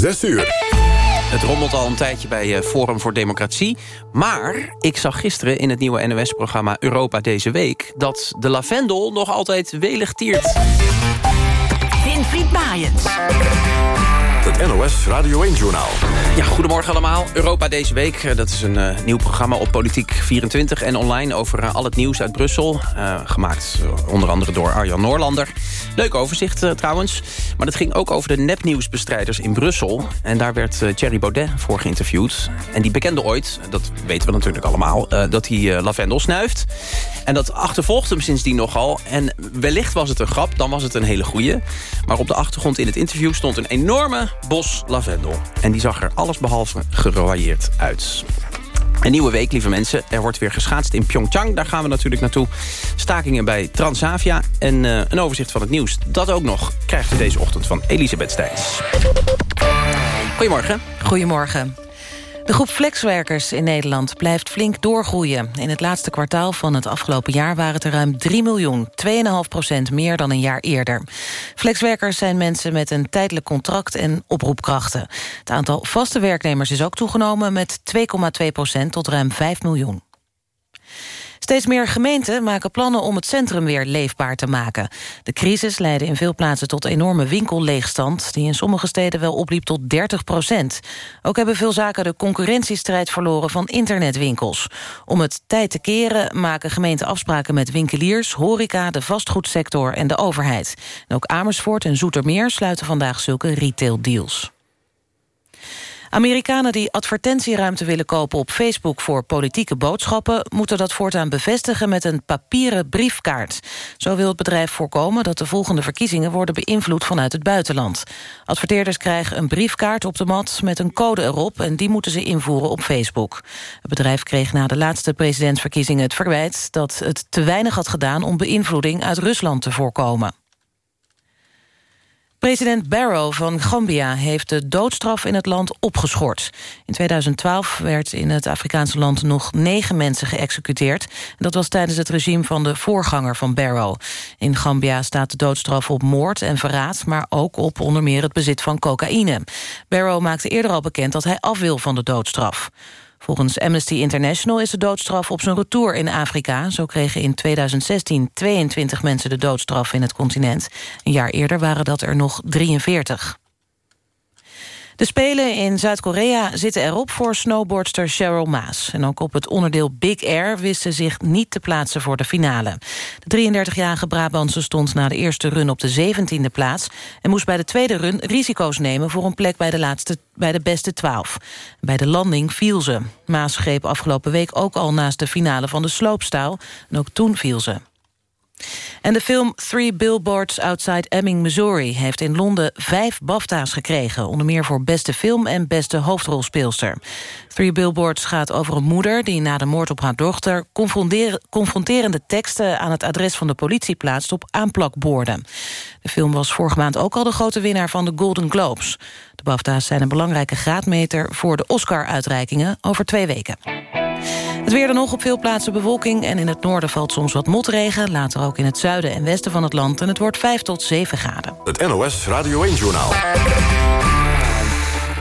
Zes uur. Het rommelt al een tijdje bij eh, Forum voor Democratie. Maar ik zag gisteren in het nieuwe NOS-programma Europa deze week... dat de lavendel nog altijd welig tiert. Winfried Maaiens. Het NOS Radio 1-journaal. Ja, goedemorgen allemaal. Europa deze week. Eh, Dat is een eh, nieuw programma op Politiek 24 en online... over eh, al het nieuws uit Brussel. Gemaakt onder andere door Arjan Noorlander. Leuk overzicht trouwens. Maar het ging ook over de nepnieuwsbestrijders in Brussel. En daar werd Thierry Baudet voor geïnterviewd. En die bekende ooit, dat weten we natuurlijk allemaal... dat hij lavendel snuift. En dat achtervolgt hem sindsdien nogal. En wellicht was het een grap, dan was het een hele goeie. Maar op de achtergrond in het interview stond een enorme bos lavendel. En die zag er allesbehalve gerooieerd uit. Een nieuwe week, lieve mensen. Er wordt weer geschaatst in Pyeongchang. Daar gaan we natuurlijk naartoe. Stakingen bij Transavia en eh, een overzicht van het nieuws. Dat ook nog krijgt u deze ochtend van Elisabeth Stijns. Goedemorgen. Goedemorgen. De groep flexwerkers in Nederland blijft flink doorgroeien. In het laatste kwartaal van het afgelopen jaar waren het er ruim 3 miljoen. 2,5 procent meer dan een jaar eerder. Flexwerkers zijn mensen met een tijdelijk contract en oproepkrachten. Het aantal vaste werknemers is ook toegenomen met 2,2 procent tot ruim 5 miljoen. Steeds meer gemeenten maken plannen om het centrum weer leefbaar te maken. De crisis leidde in veel plaatsen tot enorme winkelleegstand... die in sommige steden wel opliep tot 30 procent. Ook hebben veel zaken de concurrentiestrijd verloren van internetwinkels. Om het tijd te keren maken gemeenten afspraken met winkeliers... horeca, de vastgoedsector en de overheid. En ook Amersfoort en Zoetermeer sluiten vandaag zulke retail deals. Amerikanen die advertentieruimte willen kopen op Facebook voor politieke boodschappen... moeten dat voortaan bevestigen met een papieren briefkaart. Zo wil het bedrijf voorkomen dat de volgende verkiezingen worden beïnvloed vanuit het buitenland. Adverteerders krijgen een briefkaart op de mat met een code erop... en die moeten ze invoeren op Facebook. Het bedrijf kreeg na de laatste presidentsverkiezingen het verwijt... dat het te weinig had gedaan om beïnvloeding uit Rusland te voorkomen. President Barrow van Gambia heeft de doodstraf in het land opgeschort. In 2012 werd in het Afrikaanse land nog negen mensen geëxecuteerd. Dat was tijdens het regime van de voorganger van Barrow. In Gambia staat de doodstraf op moord en verraad... maar ook op onder meer het bezit van cocaïne. Barrow maakte eerder al bekend dat hij af wil van de doodstraf. Volgens Amnesty International is de doodstraf op zijn retour in Afrika. Zo kregen in 2016 22 mensen de doodstraf in het continent. Een jaar eerder waren dat er nog 43. De Spelen in Zuid-Korea zitten erop voor snowboardster Cheryl Maas. En ook op het onderdeel Big Air wist ze zich niet te plaatsen voor de finale. De 33-jarige Brabantse stond na de eerste run op de 17e plaats... en moest bij de tweede run risico's nemen voor een plek bij de, laatste, bij de beste 12. Bij de landing viel ze. Maas greep afgelopen week ook al naast de finale van de sloopstaal... en ook toen viel ze. En de film Three Billboards Outside Ebbing, Missouri... heeft in Londen vijf BAFTA's gekregen. Onder meer voor beste film en beste hoofdrolspeelster. Three Billboards gaat over een moeder... die na de moord op haar dochter... confronterende teksten aan het adres van de politie plaatst... op aanplakborden. De film was vorige maand ook al de grote winnaar van de Golden Globes. De BAFTA's zijn een belangrijke graadmeter... voor de Oscar-uitreikingen over twee weken. Het weer dan nog op veel plaatsen bewolking... en in het noorden valt soms wat motregen. Later ook in het zuiden en westen van het land. En het wordt 5 tot 7 graden. Het NOS Radio 1-journaal.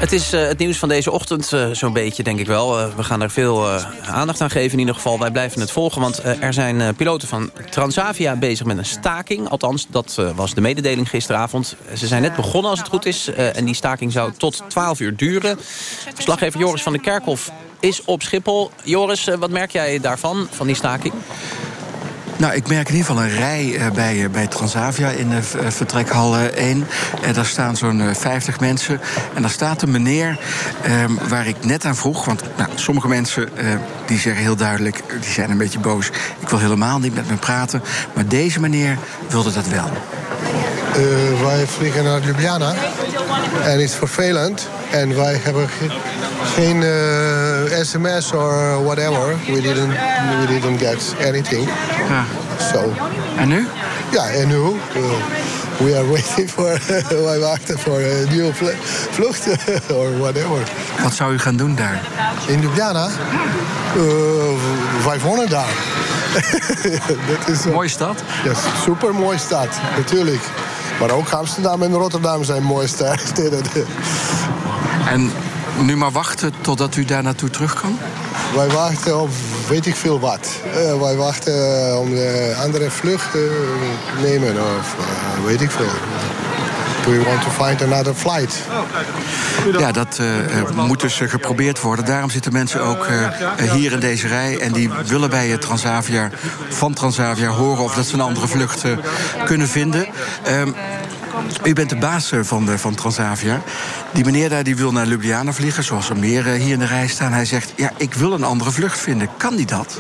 Het is uh, het nieuws van deze ochtend uh, zo'n beetje, denk ik wel. Uh, we gaan er veel aandacht aan geven in ieder geval. Wij blijven het volgen, want er zijn piloten van Transavia bezig met een staking. Althans, dat was de mededeling gisteravond. Ze zijn net begonnen als het goed is. en die staking zou tot 12 uur duren. Verslaggever Joris van der Kerkhof is op Schiphol. Joris, wat merk jij daarvan, van die staking? Nou, ik merk in ieder geval een rij uh, bij, uh, bij Transavia in uh, vertrekhal 1. En daar staan zo'n 50 mensen. En daar staat een meneer ehm, waar ik net aan vroeg. Want nou, sommige mensen die zeggen heel duidelijk, die zijn een beetje boos. Ik wil helemaal niet met me praten. Maar deze meneer wilde dat wel. wij vliegen naar Ljubljana. En het is vervelend. En wij hebben ge geen uh, sms or whatever. We didn't, we didn't get anything. Ja. So. En nu? Ja, en nu? Uh, we are waiting for... wij wachten voor een nieuwe vlucht or whatever. Wat zou u gaan doen daar? In Ljubljana? Uh, wij wonen daar. Dat is, mooie stad? Ja, super mooie stad, natuurlijk. Maar ook Amsterdam en Rotterdam zijn mooie steden. En nu maar wachten totdat u daar naartoe terug kan? Wij wachten op weet ik veel wat. Uh, wij wachten om de andere vlucht te nemen of uh, weet ik veel. We want to find another flight. Ja, dat uh, moet dus geprobeerd worden. Daarom zitten mensen ook hier in deze rij. En die willen bij Transavia, van Transavia horen of dat ze een andere vlucht kunnen vinden. Ehm, u bent de baas van, de, van Transavia. Die meneer daar die wil naar Ljubljana vliegen, zoals er meer hier in de rij staan. Hij zegt, ja, ik wil een andere vlucht vinden. Kan die dat?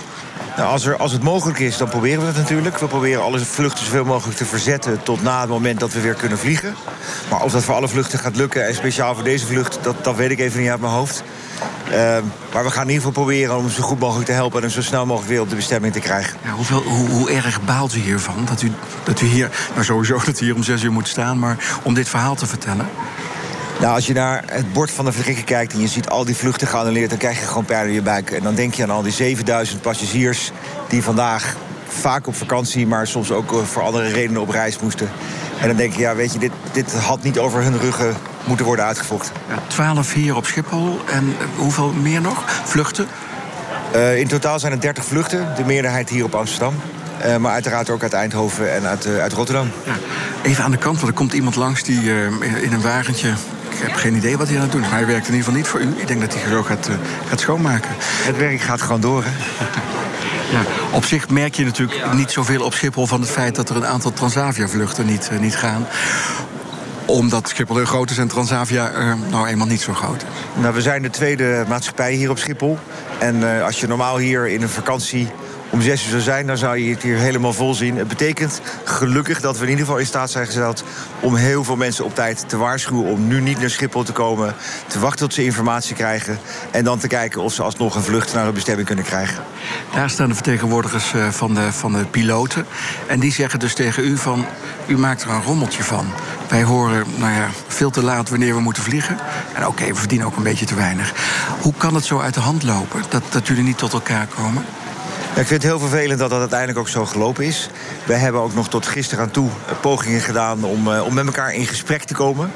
Nou, als, er, als het mogelijk is, dan proberen we het natuurlijk. We proberen alle vluchten zoveel mogelijk te verzetten... tot na het moment dat we weer kunnen vliegen. Maar of dat voor alle vluchten gaat lukken... en speciaal voor deze vlucht, dat, dat weet ik even niet uit mijn hoofd. Uh, maar we gaan in ieder geval proberen om zo goed mogelijk te helpen... en zo snel mogelijk weer op de bestemming te krijgen. Ja, hoeveel, hoe, hoe, erg baalt u hiervan? Dat u, dat u hier, nou sowieso dat u hier om zes uur moet staan... maar om dit verhaal te vertellen? Nou, als je naar het bord van de vertrekken kijkt en je ziet al die vluchten geannuleerd, dan krijg je gewoon pijn in je buik. En dan denk je aan al die 7000 passagiers die vandaag vaak op vakantie, maar soms ook eh, voor andere redenen op reis moesten. En dan denk je, ja, weet je, dit, dit had niet over hun ruggen moeten worden uitgevochten. Ja, 12 hier op Schiphol en eh, hoeveel meer nog? Vluchten? Uh, in totaal zijn er 30 vluchten, de meerderheid hier op Amsterdam. Uh, maar uiteraard ook uit Eindhoven en uit, uh, uit Rotterdam. Ja. Even aan de kant, want er komt iemand langs die in een wagentje heb geen idee wat hij aan het doen is. Maar hij werkt in ieder geval niet voor u. Ik denk dat hij zo gaat, uh, gaat schoonmaken. Het werk gaat gewoon door, hè? Ja, op zich merk je natuurlijk niet zoveel op Schiphol... van het feit dat er een aantal Transavia-vluchten niet, uh, niet gaan omdat Schiphol heel groot is en Transavia uh, nou eenmaal niet zo groot. Nou, we zijn de tweede maatschappij hier op Schiphol. En uh, als je normaal hier in een vakantie om zes uur zou zijn, dan zou je het hier helemaal vol zien. Het betekent gelukkig dat we in ieder geval in staat zijn gesteld... om heel veel mensen op tijd te waarschuwen om nu niet naar Schiphol te komen... te wachten tot ze informatie krijgen... en dan te kijken of ze alsnog een vlucht naar hun bestemming kunnen krijgen. Daar staan de vertegenwoordigers eh, van de, van de piloten. En die zeggen dus tegen u van, u maakt er een rommeltje van. Wij horen nou ja, veel te laat wanneer we moeten vliegen. En oké, we verdienen ook een beetje te weinig. Hoe kan het zo uit de hand lopen dat, dat jullie niet tot elkaar komen? Ik vind het heel vervelend dat dat uiteindelijk ook zo gelopen is. We hebben ook nog tot gisteren aan toe pogingen gedaan om, uh, om met elkaar in gesprek te komen.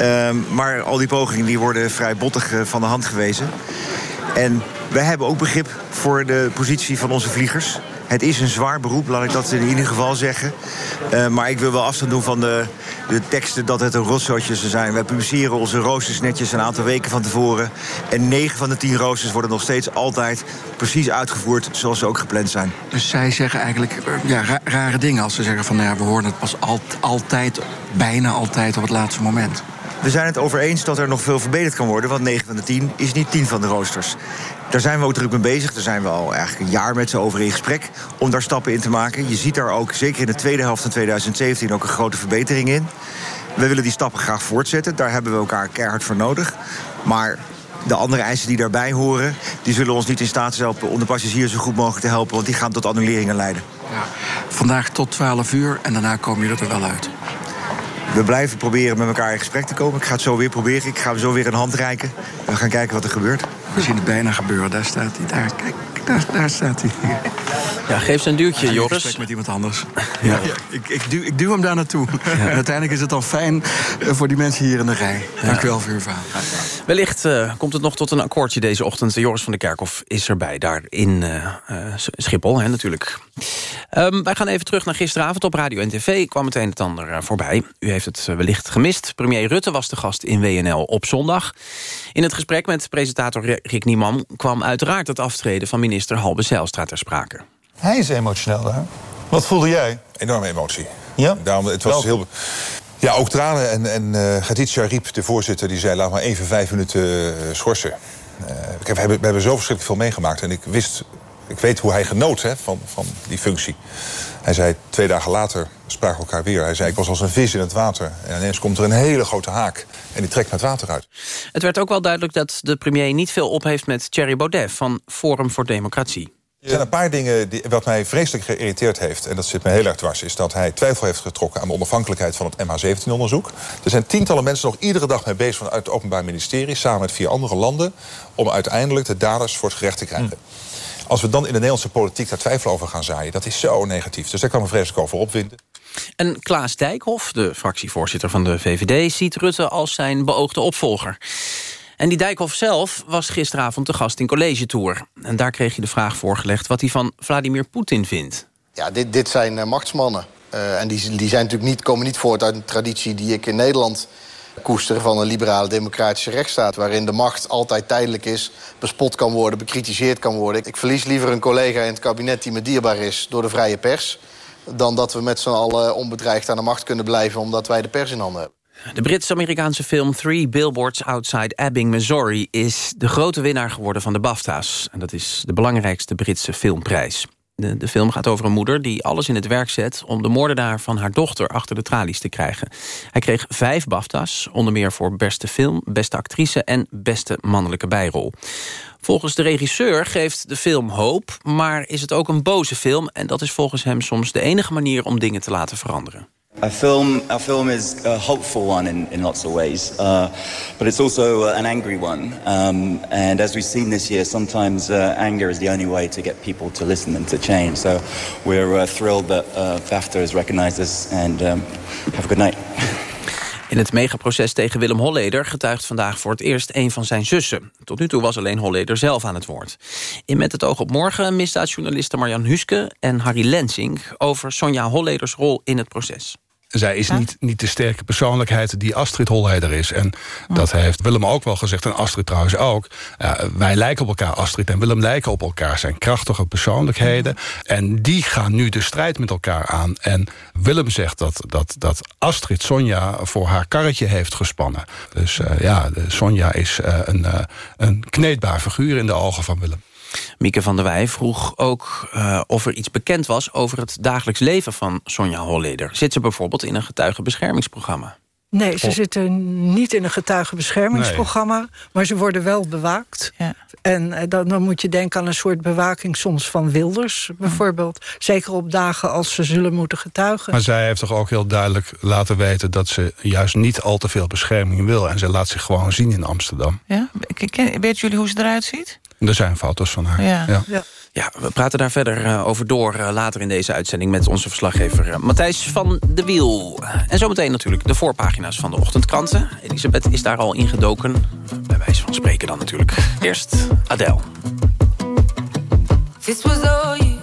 Uh, maar al die pogingen die worden vrij bottig uh, van de hand gewezen. En wij hebben ook begrip voor de positie van onze vliegers. Het is een zwaar beroep, laat ik dat in ieder geval zeggen. Maar ik wil wel afstand doen van de, de teksten dat het een rotzootje zou zijn. Wij publiceren onze roosters netjes een aantal weken van tevoren. En 9 van de 10 roosters worden nog steeds altijd precies uitgevoerd zoals ze ook gepland zijn. Dus zij zeggen eigenlijk ja, ra rare dingen als ze zeggen van nou ja, we horen het pas al altijd, bijna altijd op het laatste moment. We zijn het over eens dat er nog veel verbeterd kan worden, want 9 van de 10 is niet 10 van de roosters. Daar zijn we ook druk mee bezig. Daar zijn we al eigenlijk een jaar met ze over in gesprek om daar stappen in te maken. Je ziet daar ook, zeker in de tweede helft van 2017, ook een grote verbetering in. We willen die stappen graag voortzetten. Daar hebben we elkaar keihard voor nodig. Maar de andere eisen die daarbij horen... die zullen ons niet in staat helpen om de passagiers zo goed mogelijk te helpen... want die gaan tot annuleringen leiden. Ja. Vandaag tot 12 uur en daarna kom je er wel uit. We blijven proberen met elkaar in gesprek te komen. Ik ga het zo weer proberen. Ik ga zo weer een hand reiken. We gaan kijken wat er gebeurt. We zien het bijna gebeuren. Daar staat hij. Daar, kijk. Daar, daar staat hij. Ja, geef ze een duwtje, ja, Joris. gesprek met iemand anders. Ja. ja ik, ik, duw, ik duw hem daar naartoe. En uiteindelijk is het dan fijn uh, voor die mensen hier in de rij. Dank u wel voor uw verhaal. Wellicht uh, komt het nog tot een akkoordje deze ochtend. Joris van der Kerkhof is erbij, daar in uh, Schiphol, hè, natuurlijk. Um, wij gaan even terug naar gisteravond op Radio en TV. kwam meteen het ander voorbij. U heeft het wellicht gemist. Premier Rutte was de gast in WNL op zondag. In het gesprek met presentator Rick Nieman... kwam uiteraard het aftreden van minister Halbe Zijlstra ter sprake. Hij is emotioneel, hè? Wat voelde jij? Enorme emotie. Ja? Daarom, het was heel... Ja, ook tranen. En, en uh, Khadija Sharif, de voorzitter, die zei... laat maar even vijf minuten uh, schorsen. Uh, we, hebben, we hebben zo verschrikkelijk veel meegemaakt. En ik wist... Ik weet hoe hij genoot hè, van, van die functie. Hij zei twee dagen later, spraken we elkaar weer. Hij zei, ik was als een vis in het water. En ineens komt er een hele grote haak. En die trekt met water uit. Het werd ook wel duidelijk dat de premier niet veel op heeft... met Thierry Baudet van Forum voor Democratie. Er zijn een paar dingen die, wat mij vreselijk geïrriteerd heeft... en dat zit me heel erg dwars... is dat hij twijfel heeft getrokken aan de onafhankelijkheid van het MH17-onderzoek. Er zijn tientallen mensen nog iedere dag mee bezig... vanuit het Openbaar Ministerie, samen met vier andere landen... om uiteindelijk de daders voor het gerecht te krijgen. Als we dan in de Nederlandse politiek daar twijfel over gaan zaaien... dat is zo negatief. Dus daar kan me vreselijk over opwinden. En Klaas Dijkhoff, de fractievoorzitter van de VVD... ziet Rutte als zijn beoogde opvolger. En die Dijkhoff zelf was gisteravond te gast in College Tour. En daar kreeg je de vraag voorgelegd wat hij van Vladimir Poetin vindt. Ja, dit, dit zijn uh, machtsmannen. Uh, en die, die zijn natuurlijk niet, komen niet voort uit een traditie die ik in Nederland koester... van een liberale democratische rechtsstaat... waarin de macht altijd tijdelijk is, bespot kan worden, bekritiseerd kan worden. Ik verlies liever een collega in het kabinet die me dierbaar is door de vrije pers... dan dat we met z'n allen onbedreigd aan de macht kunnen blijven... omdat wij de pers in handen hebben. De Brits-Amerikaanse film Three Billboards Outside Ebbing, Missouri... is de grote winnaar geworden van de BAFTA's. En dat is de belangrijkste Britse filmprijs. De, film gaat over een moeder die alles in het werk zet... om de moordenaar van haar dochter achter de tralies te krijgen. Hij kreeg vijf BAFTA's, onder meer voor beste film... beste actrice en beste mannelijke bijrol. Volgens de regisseur geeft de film hoop... maar is het ook een boze film... en dat is volgens hem soms de enige manier om dingen te laten veranderen. A film, our film is a hopeful one in, in lots of ways, uh, but it's also uh, an angry one. Um, and as we've seen this year, sometimes uh, anger is the only way to get people to listen and to change. So we're uh, thrilled that uh, BAFTA has recognized us and um, have a good night. In het megaproces tegen Willem Holleder getuigt vandaag voor het eerst een van zijn zussen. Tot nu toe was alleen Holleder zelf aan het woord. In Met het oog op morgen misdaadjournalisten Marjan Huske en Harry Lensing... over Sonja Holleders rol in het proces. Zij is niet, niet de sterke persoonlijkheid die Astrid Holleder is. En dat heeft Willem ook wel gezegd, en Astrid trouwens ook. wij lijken op elkaar, Astrid en Willem lijken op elkaar. Zijn krachtige persoonlijkheden. En die gaan nu de strijd met elkaar aan. En Willem zegt dat, dat, dat Astrid Sonja voor haar karretje heeft gespannen. Dus uh, ja, Sonja is uh, een, uh, een kneedbaar figuur in de ogen van Willem. Mieke van der Wij vroeg ook uh, of er iets bekend was... over het dagelijks leven van Sonja Holleder. Zit ze bijvoorbeeld in een getuigenbeschermingsprogramma? Nee, ze zitten niet in een getuigenbeschermingsprogramma... Nee. maar ze worden wel bewaakt. Ja. En uh, dan, dan, moet je denken aan een soort bewaking soms van Wilders, bijvoorbeeld. Zeker op dagen als ze zullen moeten getuigen. Maar zij heeft toch ook heel duidelijk laten weten... dat ze juist niet al te veel bescherming wil. En ze laat zich gewoon zien in Amsterdam. Ja? Weet jullie hoe ze eruit ziet? Er zijn foto's van haar. Ja. ja. ja. we praten daar verder uh, over door uh, later in deze uitzending... met onze verslaggever uh, Matthijs van de Wiel. En zometeen natuurlijk de voorpagina's van de ochtendkranten. Elisabeth is daar al ingedoken. Bij wijze van spreken dan natuurlijk. Eerst Adele. This was all you,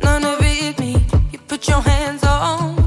none of it me. You put your hands on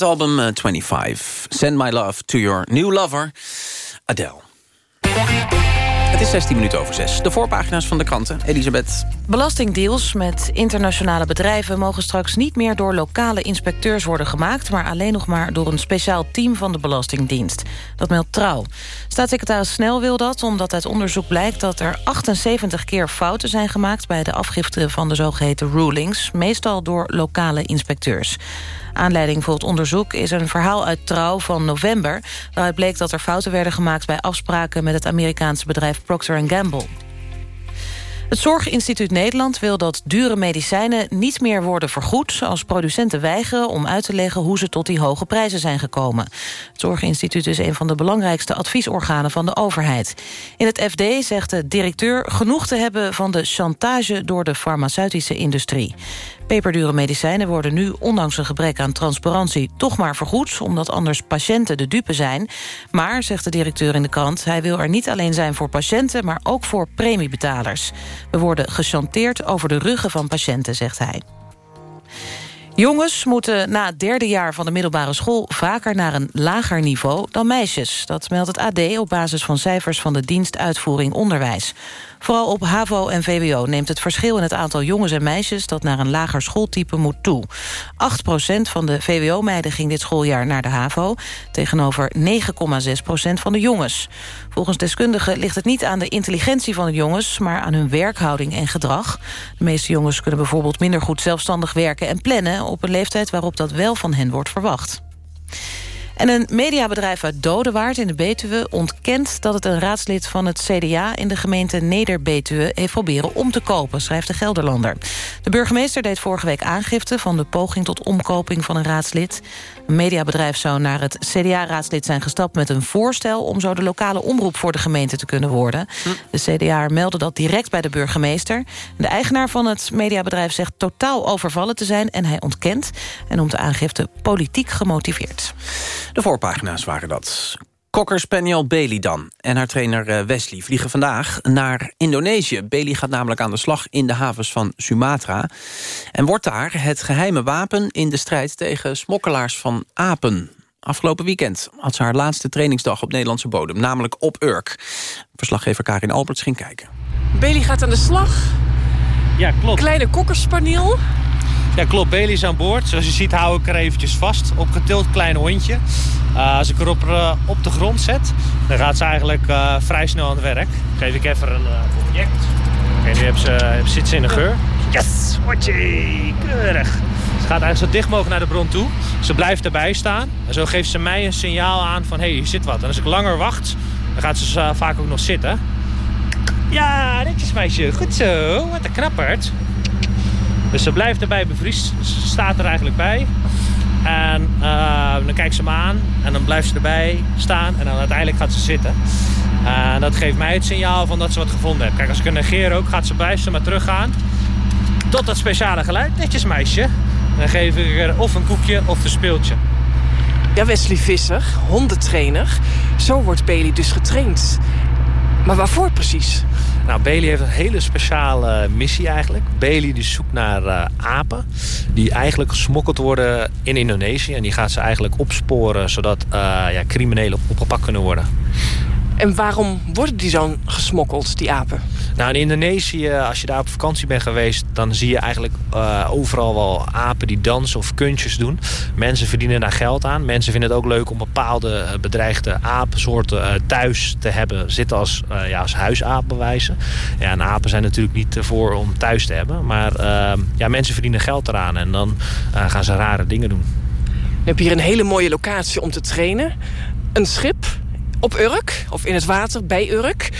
het album 25. Send my love to your new lover, Adele. Het is 16 minuten over 6. De voorpagina's van de kranten. Elisabeth. Belastingdeals met internationale bedrijven... mogen straks niet meer door lokale inspecteurs worden gemaakt... maar alleen nog maar door een speciaal team van de Belastingdienst. Dat meldt Trouw. Staatssecretaris Snel wil dat omdat uit onderzoek blijkt... dat er 78 keer fouten zijn gemaakt... bij de afgifte van de zogeheten rulings... meestal door lokale inspecteurs. Aanleiding voor het onderzoek is een verhaal uit Trouw van november... waaruit bleek dat er fouten werden gemaakt bij afspraken... met het Amerikaanse bedrijf Procter Gamble. Het Zorginstituut Nederland wil dat dure medicijnen niet meer worden vergoed... als producenten weigeren om uit te leggen hoe ze tot die hoge prijzen zijn gekomen. Het Zorginstituut is een van de belangrijkste adviesorganen van de overheid. In het FD zegt de directeur genoeg te hebben van de chantage door de farmaceutische industrie. Peperdure medicijnen worden nu, ondanks een gebrek aan transparantie... toch maar vergoed, omdat anders patiënten de dupe zijn. Maar, zegt de directeur in de krant... hij wil er niet alleen zijn voor patiënten, maar ook voor premiebetalers. We worden gechanteerd over de ruggen van patiënten, zegt hij. Jongens moeten na het derde jaar van de middelbare school... vaker naar een lager niveau dan meisjes. Dat meldt het AD op basis van cijfers van de dienst Uitvoering Onderwijs. Vooral op HAVO en VWO neemt het verschil in het aantal jongens en meisjes... dat naar een lager schooltype moet toe. 8% van de VWO-meiden ging dit schooljaar naar de HAVO... tegenover 9,6% van de jongens. Volgens deskundigen ligt het niet aan de intelligentie van de jongens... maar aan hun werkhouding en gedrag. De meeste jongens kunnen bijvoorbeeld minder goed zelfstandig werken en plannen... op een leeftijd waarop dat wel van hen wordt verwacht. En een mediabedrijf uit Dodewaard in de Betuwe ontkent dat het een raadslid van het CDA in de gemeente Neder-Betuwe heeft proberen om te kopen, schrijft de Gelderlander. De burgemeester deed vorige week aangifte van de poging tot omkoping van een raadslid. Een mediabedrijf zou naar het CDA-raadslid zijn gestapt met een voorstel om zo de lokale omroep voor de gemeente te kunnen worden. Hm. De CDA meldde dat direct bij de burgemeester. De eigenaar van het mediabedrijf zegt totaal overvallen te zijn en hij ontkent en noemt de aangifte politiek gemotiveerd. De voorpagina's waren dat. Cocker Spaniel Bailey dan en haar trainer eh, Wesley vliegen vandaag naar Indonesië. Bailey gaat namelijk aan de slag in de havens van Sumatra... en wordt daar het geheime wapen in de strijd tegen smokkelaars van apen. Afgelopen weekend had ze haar laatste trainingsdag op Nederlandse bodem, namelijk op Urk. Verslaggever Karin Alberts ging kijken. Bailey gaat aan de slag. Ja, klopt. Kleine kokkerspaniel. Ja, klopt. Bailey is aan boord. Zoals je ziet hou ik er eventjes vast. Opgetild klein hondje. Uh, als ik op, uh, op de grond zet, dan gaat ze eigenlijk uh, vrij snel aan het werk. Geef ik even een object. Oké, nu heb ze, zit ze in de geur. Yes! Hotje! Keurig. Ze gaat eigenlijk zo dicht mogelijk naar de bron toe. Ze blijft erbij staan. En zo geeft ze mij een signaal aan van, hé, hey, hier zit wat. En als ik langer wacht, dan gaat ze vaak ook nog zitten. Ja, netjes meisje. Goed zo. Wat een knapperd. Dus ze blijft erbij bevriest. Staat er eigenlijk bij. En uh, dan kijkt ze me aan. En dan blijft ze erbij staan. En dan uiteindelijk gaat ze zitten. En dat geeft mij het signaal van dat ze wat gevonden heeft. Kijk, als ik er negeer ook, gaat ze blijven maar teruggaan. Tot dat speciale geluid. Netjes meisje. Dan geef ik er of een koekje of een speeltje. Ja, Wesley Visser, hondentrainer. Zo wordt Bailey dus getraind. Maar waarvoor precies? Nou, Bailey heeft een hele speciale missie eigenlijk. Bailey die zoekt naar uh, apen die eigenlijk gesmokkeld worden in Indonesië. En die gaat ze eigenlijk opsporen zodat uh, ja, criminelen opgepakt kunnen worden. En waarom worden die zo gesmokkeld, die apen? Nou, in Indonesië, als je daar op vakantie bent geweest... dan zie je eigenlijk uh, overal wel apen die dansen of kunstjes doen. Mensen verdienen daar geld aan. Mensen vinden het ook leuk om bepaalde uh, bedreigde apensoorten uh, thuis te hebben. Zitten als, ja, als. Ja, en apen zijn natuurlijk niet voor om thuis te hebben. Maar ehm, ja, mensen verdienen geld eraan. En dan gaan ze rare dingen doen. Je hebt hier een hele mooie locatie om te trainen. Een schip op Urk, of in het water bij Urk.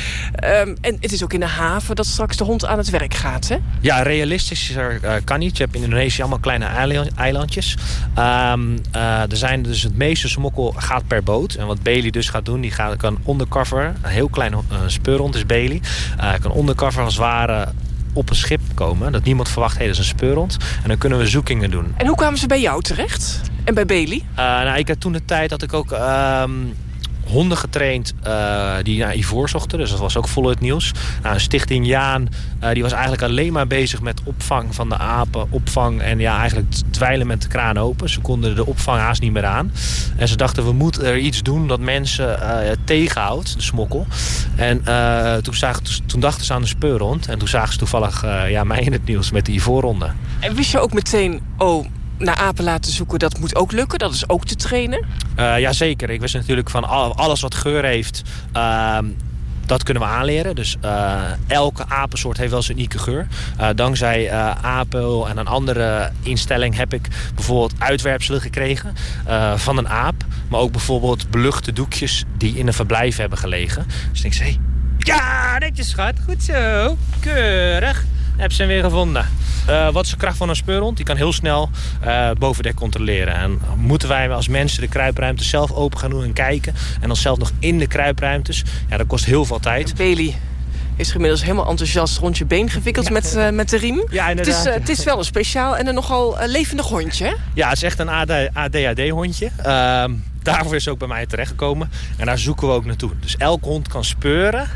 Um, en het is ook in de haven dat straks de hond aan het werk gaat, hè? Ja, realistischer uh, kan niet. Je hebt in Indonesië allemaal kleine eilandjes. Um, uh, er zijn dus het meeste smokkel gaat per boot. En wat Bailey dus gaat doen, die gaat, kan undercover... een heel klein uh, speurhond is Bailey... kan undercover als ware op een schip komen. Dat niemand verwacht, hé, hey, dat is een speurhond. En dan kunnen we zoekingen doen. En hoe kwamen ze bij jou terecht? En bij Bailey? nou, ik had toen de tijd dat ik ook... Um, honden getraind uh, die naar ivoor zochten. Dus dat was ook vol het nieuws. Nou, Stichting Jaan uh, die was eigenlijk alleen maar bezig met opvang van de apen. Opvang en ja, eigenlijk dweilen met de kraan open. Ze konden de opvang haast niet meer aan. En ze dachten, we moeten er iets doen dat mensen uh, tegenhoudt, de smokkel. En toen, zagen, toen dachten ze aan de speurhond. En toen zagen ze toevallig ja, mij in het nieuws met die ivoorronde. En wist je ook meteen, oh, naar apen laten zoeken, dat moet ook lukken? Dat is ook te trainen? Uh, Jazeker. Ik wist natuurlijk van alles wat geur heeft... Uh, dat kunnen we aanleren. Dus uh, elke apensoort heeft wel zijn unieke geur. Uh, dankzij uh, Apel en een andere instelling heb ik bijvoorbeeld uitwerpselen gekregen van een aap. Maar ook bijvoorbeeld beluchte doekjes die in een verblijf hebben gelegen. Dus ik zei, ja, netjes schat, goed zo, keurig. Heb ze hem weer gevonden. Uh, wat is de kracht van een speurhond? Die kan heel snel uh, bovendek controleren. En moeten wij als mensen de kruipruimte zelf open gaan doen en kijken... en dan zelf nog in de kruipruimtes, ja, dat kost heel veel tijd. Bailey is inmiddels helemaal enthousiast rond je been gewikkeld met, uh, met de riem. Ja. Het is, het is wel een speciaal en een nogal levendig hondje? Ja, het is echt een ADHD-hondje. Ehm, daarvoor is ze ook bij mij terechtgekomen. En daar zoeken we ook naartoe. Dus elke hond kan speuren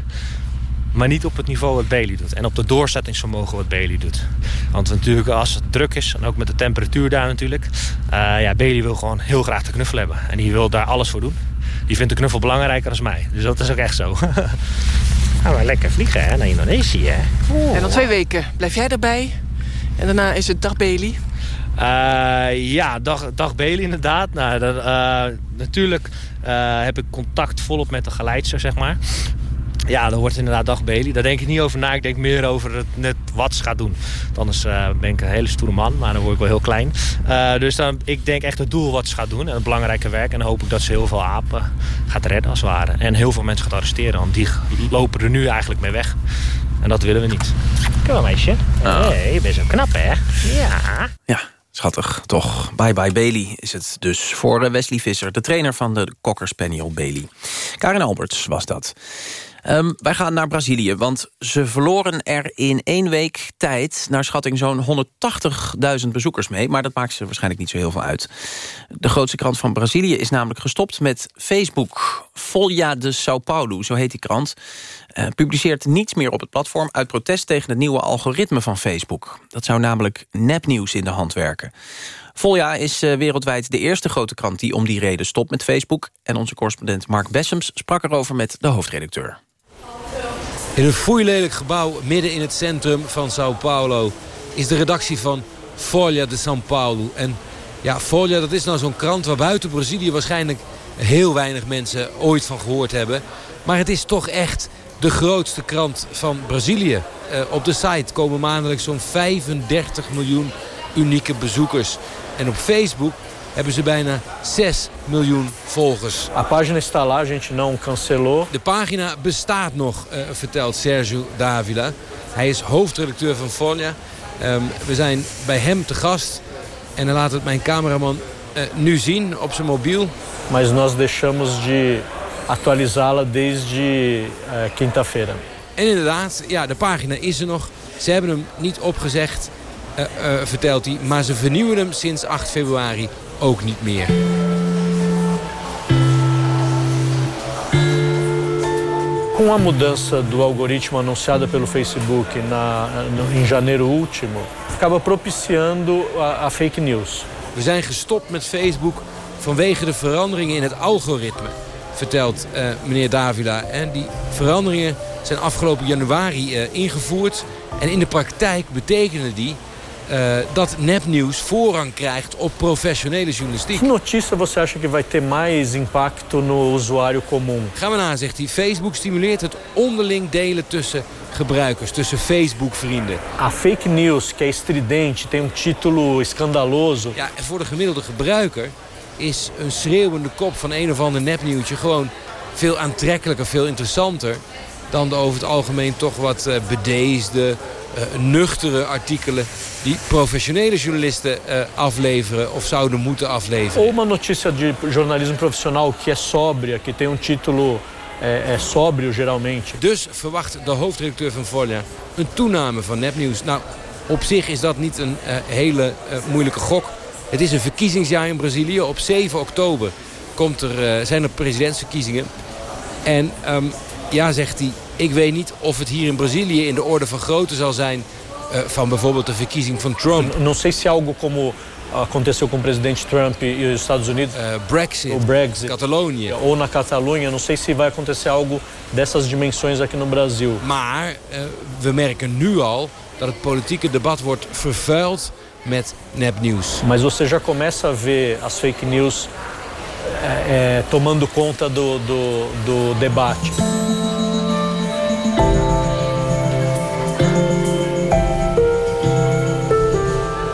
maar niet op het niveau wat Bailey doet. En op de doorzettingsvermogen wat Bailey doet. Want natuurlijk als het druk is, en ook met de temperatuur daar natuurlijk... Uh, ja, Bailey wil gewoon heel graag de knuffel hebben. En die wil daar alles voor doen. Die vindt de knuffel belangrijker dan mij. Dus dat is ook echt zo. Gaan we lekker vliegen hè, naar Indonesië. Hè? En dan twee weken blijf jij erbij. En daarna is het dag Bailey. Uh, ja, dag, dag Bailey inderdaad. Nou, dat, uh, natuurlijk uh, heb ik contact volop met de geleidster, zeg maar. Ja, dat wordt inderdaad dag Bailey. Daar denk ik niet over na. Ik denk meer over het net wat ze gaat doen. Anders uh, ben ik een hele stoere man, maar dan word ik wel heel klein. Uh, dus dan, ik denk echt het doel wat ze gaat doen. En het belangrijke werk. En dan hoop ik dat ze heel veel apen gaat redden als het ware. En heel veel mensen gaat arresteren. Want die lopen er nu eigenlijk mee weg. En dat willen we niet. Kom maar meisje. Oh. Hey, je bent zo knap hè? Ja. Ja. Schattig, toch. Bye bye Bailey is het dus voor Wesley Visser... de trainer van de Cocker Spaniel Bailey. Karin Alberts was dat. Um, wij gaan naar Brazilië, want ze verloren er in één week tijd... naar schatting zo'n 180.000 bezoekers mee. Maar dat maakt ze waarschijnlijk niet zo heel veel uit. De grootste krant van Brazilië is namelijk gestopt met Facebook. Folha de São Paulo, zo heet die krant. Uh, publiceert niets meer op het platform... uit protest tegen het nieuwe algoritme van Facebook. Dat zou namelijk nepnieuws in de hand werken. Folja is uh, wereldwijd de eerste grote krant die om die reden stopt met Facebook. En onze correspondent Mark Bessems sprak erover met de hoofdredacteur. In een foeilelijk gebouw midden in het centrum van Sao Paulo... is de redactie van Folha de São Paulo. En ja, Folha dat is nou zo'n krant waar buiten Brazilië... waarschijnlijk heel weinig mensen ooit van gehoord hebben. Maar het is toch echt de grootste krant van Brazilië. Uh, op de site komen maandelijks zo'n 35 miljoen unieke bezoekers. En op Facebook hebben ze bijna 6 miljoen volgers. A página está lá, a gente não cancelou. De pagina bestaat nog, uh, vertelt Sergio Davila. Hij is hoofdredacteur van Folha. Um, we zijn bij hem te gast. En dan laat het mijn cameraman uh, nu zien op zijn mobiel. Mas nós deixamos de atualizá-la desde uh, quinta-feira. En inderdaad, ja, de pagina is er nog. Ze hebben hem niet opgezegd, uh, uh, vertelt hij. Maar ze vernieuwen hem sinds 8 februari ook niet meer. Com a mudança do algoritmo anunciada pelo Facebook na, no, em janeiro último, acaba propiciando a, a fake news. We zijn gestopt met Facebook vanwege de veranderingen in het algoritme, vertelt uh, meneer Davila. En die veranderingen zijn afgelopen januari uh, ingevoerd. En in de praktijk betekenen die uh, dat nepnieuws voorrang krijgt op professionele journalistiek. Notícia você acha que vai ter mais impacto no usuário comum? Gaan we na, zegt hij. Facebook stimuleert het onderling delen tussen gebruikers, tussen Facebook-vrienden. A fake news, que é estridente, tem um título escandaloso. Ja, en voor de gemiddelde gebruiker is een schreeuwende kop van een of ander nepnieuwtje gewoon veel aantrekkelijker, veel interessanter dan de over het algemeen toch wat uh, bedeesde, nuchtere artikelen die professionele journalisten uh, afleveren of zouden moeten afleveren. Ou uma notícia de jornalismo profissional que é sóbria, que tem um título é, é sóbrio geralmente. Dus verwacht de hoofdredacteur van Folha een toename van nepnieuws. Nou, op zich is dat niet een uh, hele moeilijke gok. Het is een verkiezingsjaar in Brazilië. Op 7 oktober komt er, zijn er presidentsverkiezingen. En ehm, ja, zegt hij, ik weet niet of het hier in Brazilië in de orde van grootte zal zijn... Uh, van bijvoorbeeld de verkiezing van Trump. Não sei se algo como aconteceu com o presidente Trump e os Estados Unidos. Uh, Brexit, o Brexit. Catalonië. Ou na Catalunha. Não sei se vai acontecer algo dessas dimensões aqui no Brasil. Maar uh, we merken nu al dat het politieke debat wordt vervuild met nepnieuws. Mas você já começa a ver as fake news é, tomando conta do, do, do debate.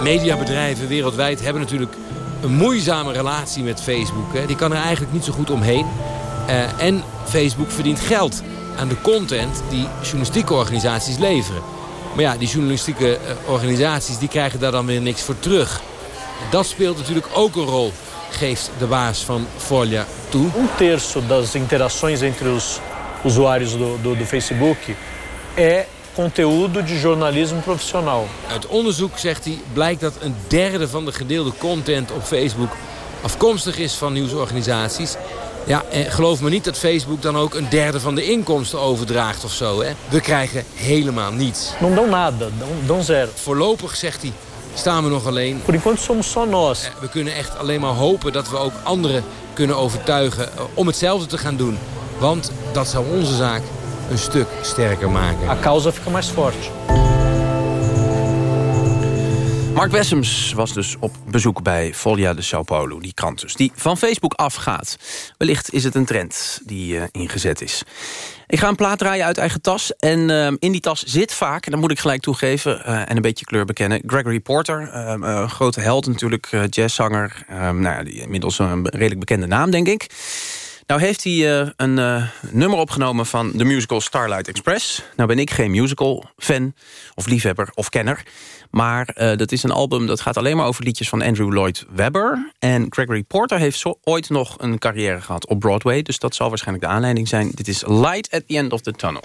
Mediabedrijven wereldwijd hebben natuurlijk een moeizame relatie met Facebook. Hè. Die kan er eigenlijk niet zo goed omheen. Uh, en Facebook verdient geld aan de content die journalistieke organisaties leveren. Maar ja, die journalistieke uh, organisaties die krijgen daar dan weer niks voor terug. Dat speelt natuurlijk ook een rol, geeft de baas van Folha toe. Um terço das interações entre usuários do, do, do Facebook é conteúdo de jornalismo profissional. Uit onderzoek, zegt hij, blijkt dat een derde van de gedeelde content op Facebook afkomstig is van nieuwsorganisaties. Ja, en geloof me niet dat Facebook dan ook een derde van de inkomsten overdraagt of zo. Hè? We krijgen helemaal niets. Não dão nada, dão zero. Voorlopig, zegt hij, staan we nog alleen. Por enquanto somos só nós. We kunnen echt alleen maar hopen dat we ook anderen kunnen overtuigen om hetzelfde te gaan doen. Want dat zou onze zaak een stuk sterker maken. A causa fica mais forte. Mark Wessems was dus op bezoek bij Folia de Sao Paulo, die krant dus, die van Facebook afgaat. Wellicht is het een trend die uh, ingezet is. Ik ga een plaat draaien uit eigen tas. En uh, in die tas zit vaak, en dat moet ik gelijk toegeven... Uh, en een beetje kleur bekennen, Gregory Porter. Uh, grote held natuurlijk, jazzzanger. nou ja, inmiddels een redelijk bekende naam, denk ik. Nou heeft hij uh, een uh, nummer opgenomen van de musical Starlight Express. Nou ben ik geen musical-fan of liefhebber of kenner. Maar uh, dat is een album dat gaat alleen maar over liedjes van Andrew Lloyd Webber. En Gregory Porter heeft zo ooit nog een carrière gehad op Broadway. Dus dat zal waarschijnlijk de aanleiding zijn. Dit is Light at the End of the Tunnel.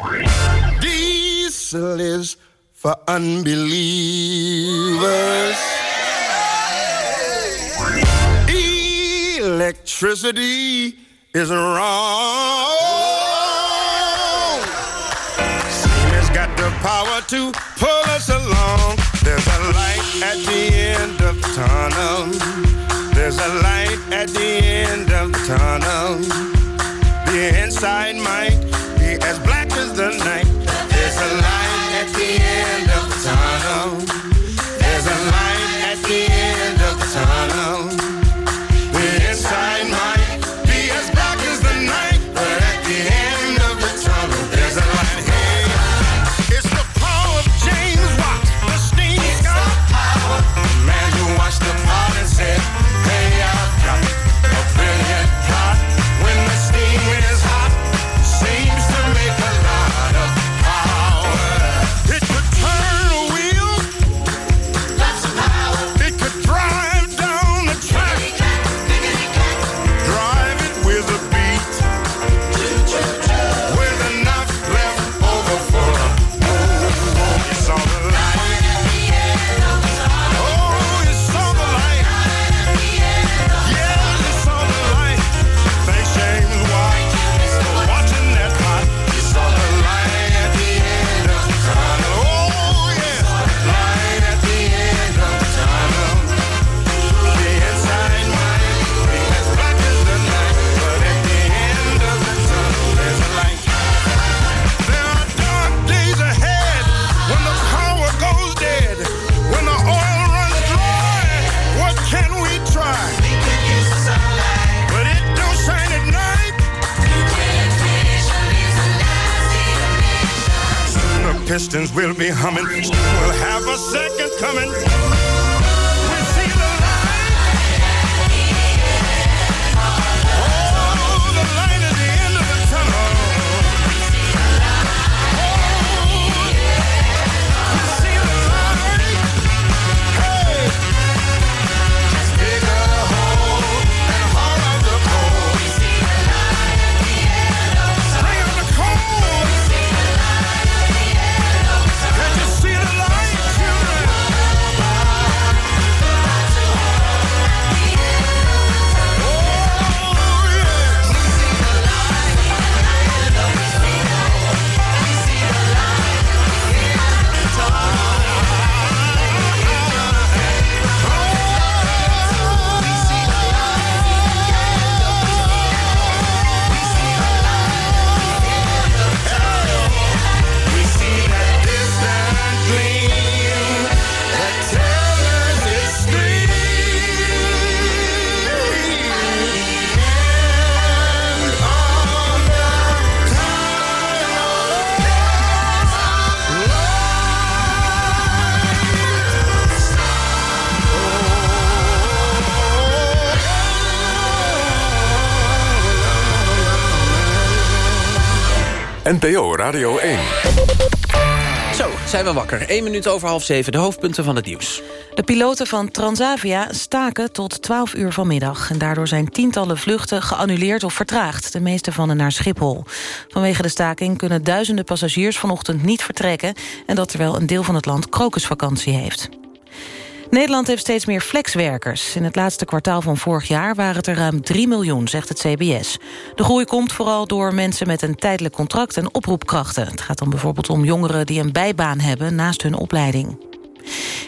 Diesel is for unbelievers. Electricity is wrong. Sin has got the power to pull us along. There's a light at the end of the tunnel. There's a light at the end of the tunnel. The inside might be as black as the night. There's a light at the end of the tunnel. Pistons will be humming. We'll have a second coming. NPO Radio 1. Zo, zijn we wakker. 1 minuut over half zeven, de hoofdpunten van het nieuws. De piloten van Transavia staken tot 12 uur vanmiddag. En daardoor zijn tientallen vluchten geannuleerd of vertraagd. De meeste van hen naar Schiphol. Vanwege de staking kunnen duizenden passagiers vanochtend niet vertrekken. En dat terwijl een deel van het land krokusvakantie heeft. Nederland heeft steeds meer flexwerkers. In het laatste kwartaal van vorig jaar waren het er ruim 3 miljoen, zegt het CBS. De groei komt vooral door mensen met een tijdelijk contract en oproepkrachten. Het gaat dan bijvoorbeeld om jongeren die een bijbaan hebben naast hun opleiding.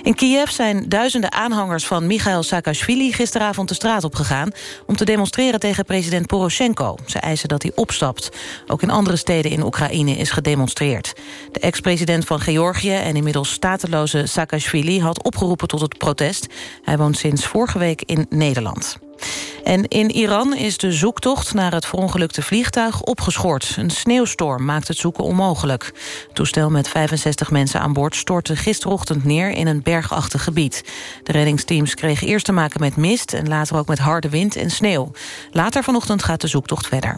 In Kiev zijn duizenden aanhangers van Mikhail Saakashvili... gisteravond de straat opgegaan om te demonstreren tegen president Poroshenko. Ze eisen dat hij opstapt. Ook in andere steden in Oekraïne is gedemonstreerd. De ex-president van Georgië en inmiddels stateloze Saakashvili... had opgeroepen tot het protest. Hij woont sinds vorige week in Nederland. En in Iran is de zoektocht naar het verongelukte vliegtuig opgeschort. Een sneeuwstorm maakt het zoeken onmogelijk. Het toestel met 65 mensen aan boord stortte gisterochtend neer in een bergachtig gebied. De reddingsteams kregen eerst te maken met mist en later ook met harde wind en sneeuw. Later vanochtend gaat de zoektocht verder.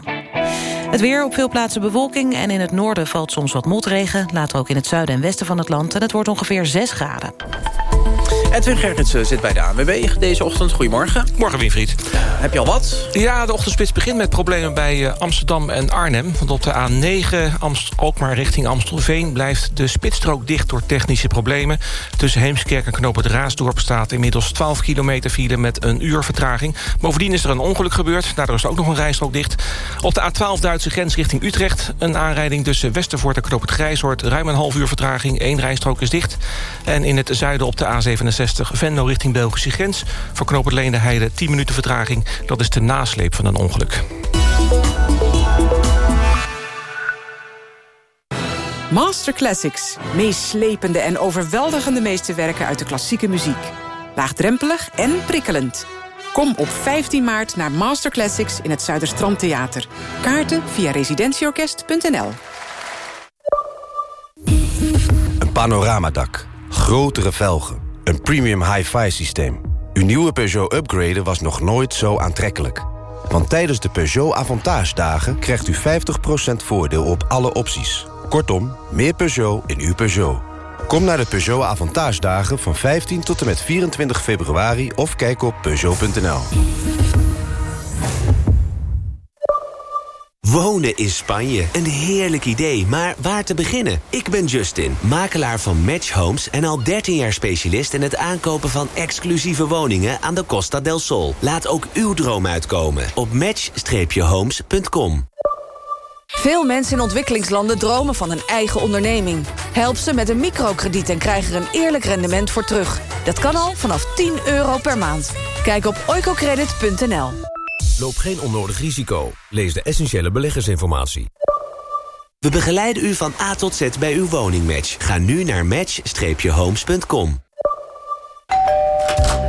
Het weer op veel plaatsen bewolking en in het noorden valt soms wat motregen. Later ook in het zuiden en westen van het land en het wordt ongeveer 6 graden. Edwin Gerritsen zit bij de ANWB deze ochtend. Goedemorgen. Morgen, Winfried. Heb je al wat? Ja, de ochtendspits begint met problemen bij eh, Amsterdam en Arnhem. Want op de A9 Amst Alkmaar richting Amstelveen... blijft de spitsstrook dicht door technische problemen. Tussen Heemskerk en Knopen de Raasdorp staat inmiddels 12 kilometer file... met een uur vertraging. Bovendien is er een ongeluk gebeurd. Daardoor is er ook nog een rijstrook dicht. Op de A12 Duitse grens richting Utrecht. Een aanrijding tussen Westervoort en Knopen het Grijshoort. Ruim een half uur vertraging. Eén rijstrook is dicht. En in het zuiden op de A67 Venlo richting Belgische grens. Voor knooppunt Leende Heide 10 minuten vertraging. Dat is de nasleep van een ongeluk. Master Classics. Meeslepende en overweldigende meesterwerken uit de klassieke muziek. Laagdrempelig en prikkelend. Kom op 15 maart naar Master Classics in het Zuiderstrandtheater. Kaarten via residentieorkest.nl Een panoramadak. Grotere velgen. Een premium hi-fi systeem. Uw nieuwe Peugeot upgraden was nog nooit zo aantrekkelijk. Want tijdens de Peugeot Avantage dagen krijgt u 50% voordeel op alle opties. Kortom, meer Peugeot in uw Peugeot. Kom naar de Peugeot Avantage dagen van 15 tot en met 24 februari... of kijk op Peugeot.nl. Wonen in Spanje. Een heerlijk idee, maar waar te beginnen? Ik ben Justin, makelaar van Match Homes... en al 13 jaar specialist in het aankopen van exclusieve woningen... aan de Costa del Sol. Laat ook uw droom uitkomen op match-homes.com. Veel mensen in ontwikkelingslanden dromen van een eigen onderneming. Help ze met een microkrediet en krijg er een eerlijk rendement voor terug. Dat kan al vanaf 10 euro per maand. Kijk op oicocredit.nl. Loop geen onnodig risico. Lees de essentiële beleggersinformatie. We begeleiden u van A tot Z bij uw woningmatch. Ga nu naar match-homes.com.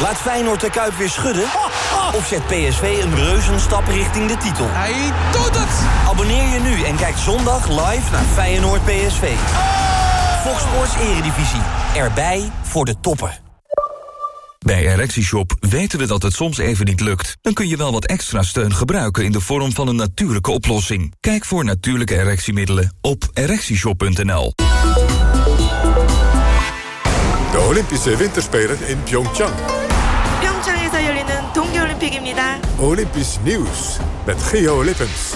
Laat Feyenoord de Kuip weer schudden? Of zet PSV een reuzenstap richting de titel? Hij doet het! Abonneer je nu en kijk zondag live naar Feyenoord PSV. Fox Sports Eredivisie. Erbij voor de topper. Bij ErectieShop weten we dat het soms even niet lukt. Dan kun je wel wat extra steun gebruiken in de vorm van een natuurlijke oplossing. Kijk voor natuurlijke erectiemiddelen op ErectieShop.nl. De Olympische Winterspelen in Pyeongchang. Olympisch nieuws met Geo Lippens.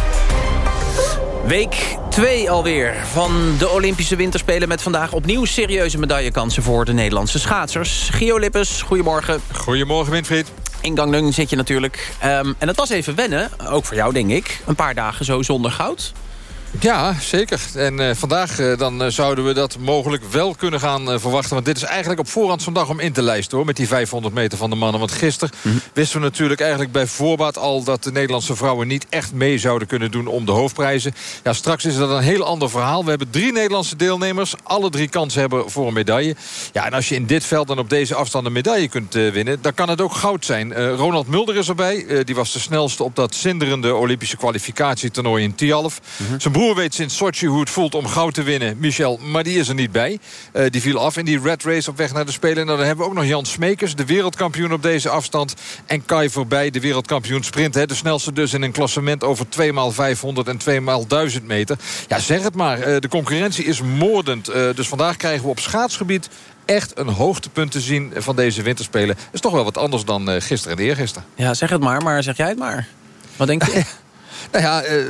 Week 2 alweer van de Olympische Winterspelen... met vandaag opnieuw serieuze medaillekansen voor de Nederlandse schaatsers. Gio Lippes, goedemorgen. Goedemorgen, Winfried. In Gangneung zit je natuurlijk. Um, en het was even wennen, ook voor jou denk ik. Een paar dagen zo zonder goud. Ja, zeker. En uh, vandaag uh, dan uh, zouden we dat mogelijk wel kunnen gaan verwachten. Want dit is eigenlijk op voorhand vandaag om in te lijsten hoor. Met die 500 meter van de mannen. Want gisteren mm. wisten we natuurlijk eigenlijk bij voorbaat al... dat de Nederlandse vrouwen niet echt mee zouden kunnen doen om de hoofdprijzen. Ja, straks is dat een heel ander verhaal. We hebben drie Nederlandse deelnemers. Alle drie kansen hebben voor een medaille. Ja, en als je in dit veld dan op deze afstand een medaille kunt winnen... dan kan het ook goud zijn. Ronald Mulder is erbij. die was de snelste op dat zinderende Olympische kwalificatietoernooi in Tialf. Mm -hmm. Broer weet sinds Sochi hoe het voelt om goud te winnen. Michel, maar die is er niet bij. Uh, die viel af in die red race op weg naar de Spelen. Nou, dan hebben we ook nog Jan Smekers, de wereldkampioen op deze afstand. En Kai voorbij, de wereldkampioen sprint. Hè, de snelste dus in een klassement over 2x500 en 2x1000 meter. Ja, zeg het maar. Uh, de concurrentie is moordend. Uh, dus vandaag krijgen we op schaatsgebied echt een hoogtepunt te zien van deze winterspelen. Dat is toch wel wat anders dan gisteren en eergisteren. Ja, zeg het maar, maar zeg jij het maar. Wat denk je? Nou ja, uh,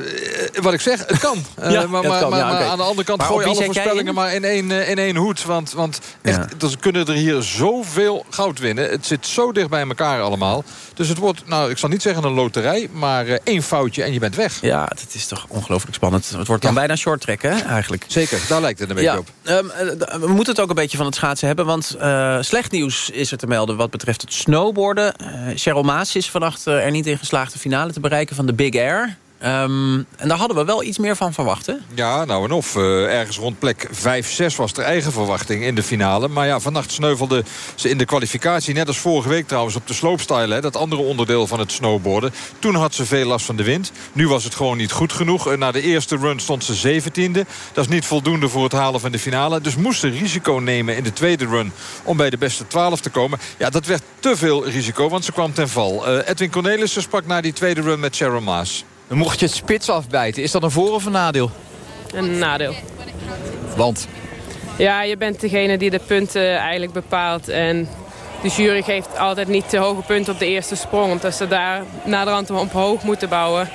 wat ik zeg, het kan. Uh, ja, maar, maar, kan, maar, ja, okay. maar aan de andere kant gooi je alle voorspellingen maar in één, uh, in één hoed. Want, want echt, ja. ze kunnen er hier zoveel goud winnen. Het zit zo dicht bij elkaar allemaal. Dus het wordt, nou, ik zal niet zeggen een loterij... maar één foutje en je bent weg. Ja, het is toch ongelooflijk spannend. Het wordt dan bijna short track, hè, eigenlijk. Zeker, daar lijkt het een beetje op. Um, we moeten het ook een beetje van het schaatsen hebben. Want slecht nieuws is er te melden wat betreft het snowboarden. Cheryl Maas is vannacht er niet in geslaagd de finale te bereiken van de Big Air... Um, en daar hadden we wel iets meer van verwacht, hè? Ja, nou en of. Uh, ergens rond plek 5-6 was de eigen verwachting in de finale. Maar ja, vannacht sneuvelde ze in de kwalificatie. Net als vorige week trouwens op de slopestyle. Hè, dat andere onderdeel van het snowboarden. Toen had ze veel last van de wind. Nu was het gewoon niet goed genoeg. Na de eerste run stond ze 17e. Dat is niet voldoende voor het halen van de finale. Dus moest ze risico nemen in de tweede run om bij de beste 12 te komen. Ja, dat werd te veel risico, want ze kwam ten val. Uh, Edwin Cornelissen sprak na die tweede run met Sharon Maas. Mocht je het spits afbijten, is dat een voor- of een nadeel? Een nadeel. Want? Ja, je bent degene die de punten eigenlijk bepaalt. En de jury geeft altijd niet te hoge punten op de eerste sprong. Omdat ze daar naderhand op hoog moeten bouwen.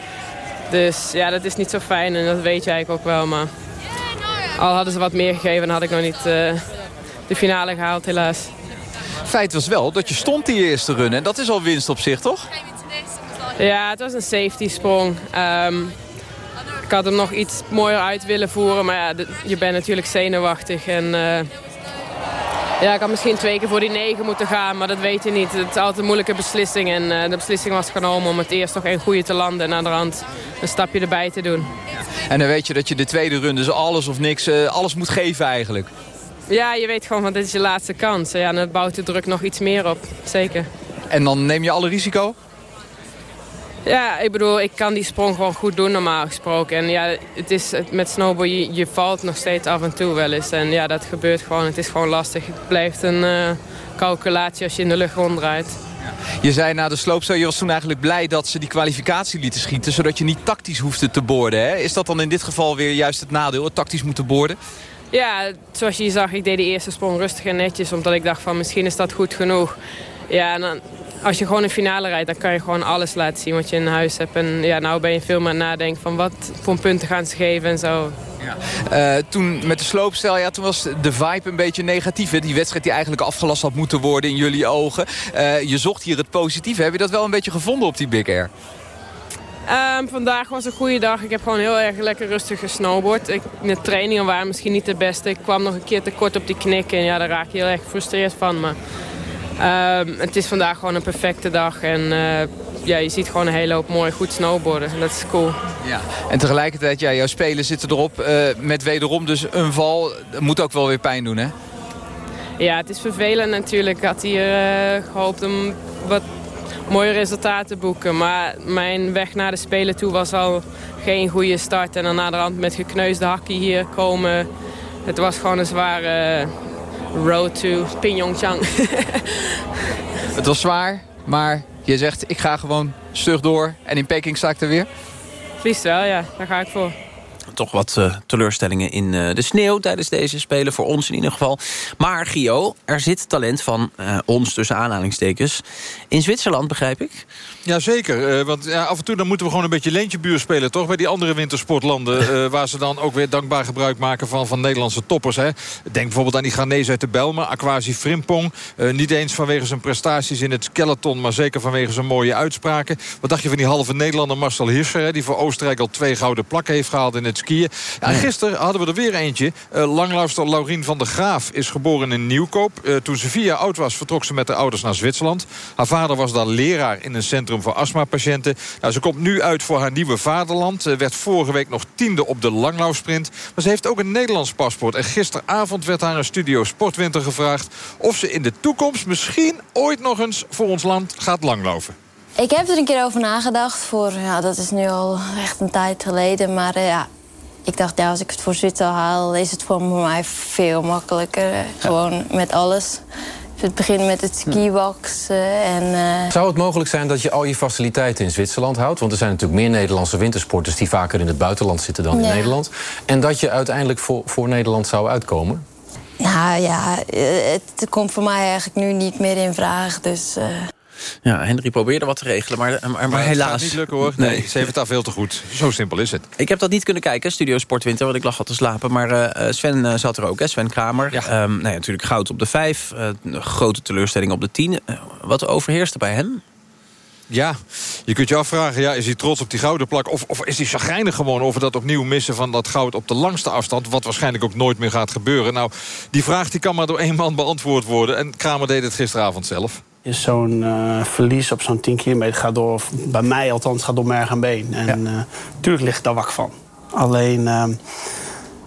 Dus ja, dat is niet zo fijn en dat weet je eigenlijk ook wel. Maar al hadden ze wat meer gegeven, dan had ik nog niet uh, de finale gehaald helaas. Feit was wel dat je stond die eerste run. En dat is al winst op zich, toch? Ja, het was een safety sprong. Um, ik had hem nog iets mooier uit willen voeren. Maar ja, je bent natuurlijk zenuwachtig. En, uh, ja, ik had misschien twee keer voor die negen moeten gaan. Maar dat weet je niet. Het is altijd een moeilijke beslissing. En uh, de beslissing was genomen om het eerst nog een goede te landen. En aan de rand een stapje erbij te doen. En dan weet je dat je de tweede run dus alles of niks, uh, alles moet geven eigenlijk. Ja, je weet gewoon, van dit is je laatste kans. Ja, en dat bouwt de druk nog iets meer op. Zeker. En dan neem je alle risico? Ja, ik bedoel, ik kan die sprong gewoon goed doen normaal gesproken. En ja, het is, met snowboard, je, je valt nog steeds af en toe wel eens. En ja, dat gebeurt gewoon. Het is gewoon lastig. Het blijft een uh, calculatie als je in de lucht ronddraait. Je zei na de sloopstel, je was toen eigenlijk blij dat ze die kwalificatie lieten schieten... zodat je niet tactisch hoefde te boorden. Hè? Is dat dan in dit geval weer juist het nadeel, het tactisch moeten boorden? Ja, zoals je zag, ik deed die eerste sprong rustig en netjes... omdat ik dacht van misschien is dat goed genoeg. Ja, en dan, als je gewoon een finale rijdt, dan kan je gewoon alles laten zien wat je in huis hebt. En ja, nou ben je veel meer nadenken van wat voor punten gaan ze geven en zo. Ja. Uh, toen met de sloopstel, ja, toen was de vibe een beetje negatief. Hè? Die wedstrijd die eigenlijk afgelast had moeten worden in jullie ogen. Uh, je zocht hier het positieve. Heb je dat wel een beetje gevonden op die Big Air? Um, vandaag was een goede dag. Ik heb gewoon heel erg lekker rustig gesnowboard. Ik, de trainingen waren misschien niet de beste. Ik kwam nog een keer te kort op die knik. En ja, daar raak je heel erg gefrustreerd van. Maar Um, het is vandaag gewoon een perfecte dag. En uh, ja, je ziet gewoon een hele hoop mooi goed snowboarden. Dat is cool. Ja. En tegelijkertijd, ja, jouw spelen zitten erop uh, met wederom dus een val. Dat moet ook wel weer pijn doen, hè? Ja, het is vervelend natuurlijk. Ik had hier uh, gehoopt om wat mooie resultaten te boeken. Maar mijn weg naar de Spelen toe was al geen goede start. En dan naderhand met gekneusde hakken hier komen. Het was gewoon een zware road to Pyeongchang. het was zwaar, maar je zegt ik ga gewoon stug door en in Peking sta ik er weer? Liefst wel, ja. Daar ga ik voor toch wat uh, teleurstellingen in uh, de sneeuw tijdens deze Spelen. Voor ons in ieder geval. Maar Gio, er zit talent van uh, ons tussen aanhalingstekens. In Zwitserland, begrijp ik? Jazeker, want ja, af en toe dan moeten we gewoon een beetje leentjebuur spelen... toch, bij die andere wintersportlanden... waar ze dan ook weer dankbaar gebruik maken van, van Nederlandse toppers. Hè. Denk bijvoorbeeld aan die Ghanese uit de Belmen, Aquasi Frimpong. niet eens vanwege zijn prestaties in het skeleton... maar zeker vanwege zijn mooie uitspraken. Wat dacht je van die halve Nederlander Marcel Hirscher... Hè, die voor Oostenrijk al twee gouden plakken heeft gehaald in het skiën. Ja, gisteren hadden we er weer eentje. Uh, langlaufster Laurien van der Graaf is geboren in Nieuwkoop. Uh, toen ze vier jaar oud was, vertrok ze met haar ouders naar Zwitserland. Haar vader was daar leraar in een centrum voor astmapatiënten. Nou, ze komt nu uit voor haar nieuwe vaderland. Werd vorige week nog tiende op de langlaufsprint. Maar ze heeft ook een Nederlands paspoort. En gisteravond werd haar een studio Sportwinter gevraagd... of ze in de toekomst misschien ooit nog eens voor ons land gaat langlopen. Ik heb er een keer over nagedacht. Voor, ja, dat is nu al echt een tijd geleden. Maar uh, ja, ik dacht, ja, als ik het voor Zwitserland haal... is het voor mij veel makkelijker. Ja. Gewoon met alles. Het begint met het skiwax en... Uh... Zou het mogelijk zijn dat je al je faciliteiten in Zwitserland houdt? Want er zijn natuurlijk meer Nederlandse wintersporters... die vaker in het buitenland zitten dan in ja. Nederland. En dat je uiteindelijk voor, voor Nederland zou uitkomen? Nou ja, het komt voor mij eigenlijk nu niet meer in vraag, dus... Uh... Ja, Henry probeerde wat te regelen, maar, maar, maar, maar helaas... Het niet lukken hoor. Nee, nee, ze heeft het veel te goed. Zo simpel is het. Ik heb dat niet kunnen kijken, Studio Sportwinter, want ik lag al te slapen. Maar uh, Sven uh, zat er ook, hè, Sven Kramer. Ja. Um, nou ja, natuurlijk goud op de vijf, uh, grote teleurstelling op de tien. wat overheerste bij hem? Ja, je kunt je afvragen, ja, is hij trots op die gouden plak... of, of is hij chagrijnig gewoon over dat opnieuw missen van dat goud op de langste afstand... wat waarschijnlijk ook nooit meer gaat gebeuren. Nou, die vraag die kan maar door één man beantwoord worden. En Kramer deed het gisteravond zelf. Is zo'n uh, verlies op zo'n 10 kilometer gaat door, bij mij althans, gaat door merg en been. En ja. uh, tuurlijk ligt daar wak van. Alleen, uh,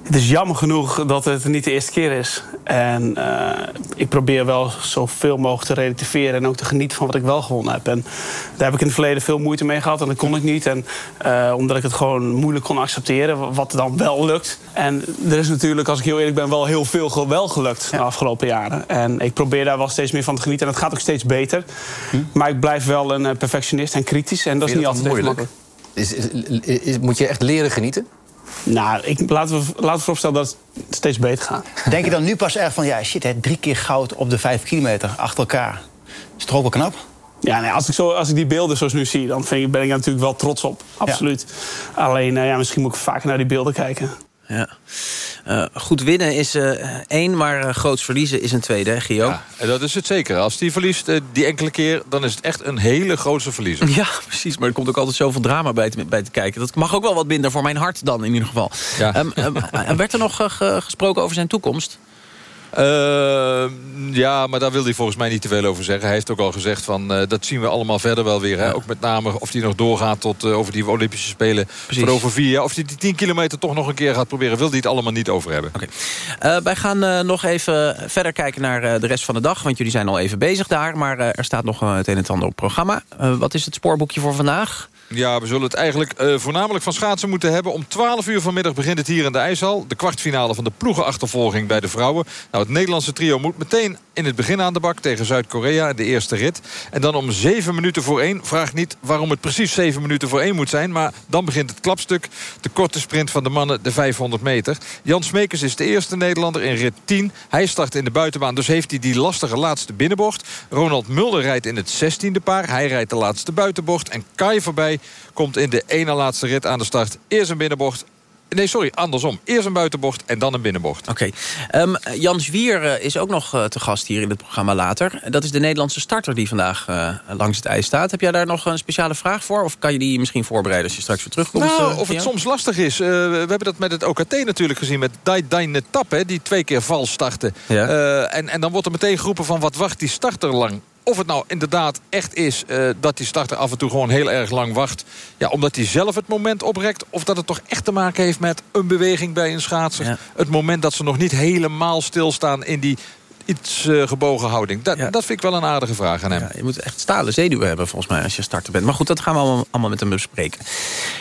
het is jammer genoeg dat het niet de eerste keer is. En uh, ik probeer wel zoveel mogelijk te relativeren... en ook te genieten van wat ik wel gewonnen heb. En daar heb ik in het verleden veel moeite mee gehad. En dat kon ik niet. En, uh, omdat ik het gewoon moeilijk kon accepteren. Wat dan wel lukt. En er is natuurlijk, als ik heel eerlijk ben... wel heel veel wel gelukt de afgelopen jaren. En ik probeer daar wel steeds meer van te genieten. En het gaat ook steeds beter. Hm? Maar ik blijf wel een perfectionist en kritisch. En dat is niet altijd moeilijk. Is, is, is, is, moet je echt leren genieten? Nou, ik, laten, we, laten we vooropstellen dat het steeds beter gaat. Denk je dan nu pas echt van, ja, shit, hè, drie keer goud op de vijf kilometer achter elkaar. Is toch ook wel knap? Ja, nee, als, ik zo, als ik die beelden zoals nu zie, dan vind ik, ben ik natuurlijk wel trots op. Absoluut. Ja. Alleen, uh, ja, misschien moet ik vaker naar die beelden kijken. Ja. Uh, goed winnen is uh, één, maar uh, groots verliezen is een tweede, hè, Gio? Ja, en dat is het zeker. Als die verliest die enkele keer, dan is het echt een hele grootse verliezer. Ja, precies. Maar er komt ook altijd zoveel drama bij te, bij te kijken. Dat mag ook wel wat minder voor mijn hart dan, in ieder geval. Ja. Um, um, werd er nog gesproken over zijn toekomst? Uh, ja, maar daar wil hij volgens mij niet te veel over zeggen. Hij heeft ook al gezegd van uh, dat zien we allemaal verder wel weer. Hè? Ja. Ook met name of hij nog doorgaat tot uh, over die Olympische Spelen voor over vier jaar. Of hij die 10 kilometer toch nog een keer gaat proberen. Wil hij het allemaal niet over hebben. Okay. wij gaan nog even verder kijken naar de rest van de dag. Want jullie zijn al even bezig daar. Maar er staat nog het een en ander op programma. wat is het spoorboekje voor vandaag? Ja, we zullen het eigenlijk uh, voornamelijk van schaatsen moeten hebben. Om 12 uur vanmiddag begint het hier in de IJshal. De kwartfinale van de ploegenachtervolging bij de vrouwen. Nou, het Nederlandse trio moet meteen in het begin aan de bak tegen Zuid-Korea in de eerste rit. En dan om 7 minuten voor 1. Vraag niet waarom het precies 7 minuten voor 1 moet zijn. Maar dan begint het klapstuk. De korte sprint van de mannen, de 500 meter. Jan Smekers is de eerste Nederlander in rit 10. Hij start in de buitenbaan, dus heeft hij die lastige laatste binnenbocht. Ronald Mulder rijdt in het 16e paar. Hij rijdt de laatste buitenbocht. En Kai voorbij komt in de ene laatste rit aan de start. Eerst een binnenbocht, Nee, sorry, andersom. Eerst een buitenbocht en dan een binnenbocht. Oké. Okay. Um, Jan Zwier uh, is ook nog uh, te gast hier in het programma later. Dat is de Nederlandse starter die vandaag uh, langs het ijs staat. Heb jij daar nog een speciale vraag voor? Of kan je die misschien voorbereiden als je straks weer terugkomt? Nou, of het soms lastig is. we hebben dat met het OKT natuurlijk gezien. Met Dai Tappe, die twee keer vals startte. Ja. en, en dan wordt er meteen geroepen van wat wacht die starter lang. Of het nou inderdaad echt is uh, dat die starter af en toe gewoon heel erg lang wacht. Ja, omdat hij zelf het moment oprekt. Of dat het toch echt te maken heeft met een beweging bij een schaatser. Ja. Het moment dat ze nog niet helemaal stilstaan in die iets uh, gebogen houding? Dat, ja. dat vind ik wel een aardige vraag aan hem. Ja, je moet echt stalen zenuwen hebben volgens mij als je starter bent. Maar goed, dat gaan we allemaal, allemaal met hem bespreken.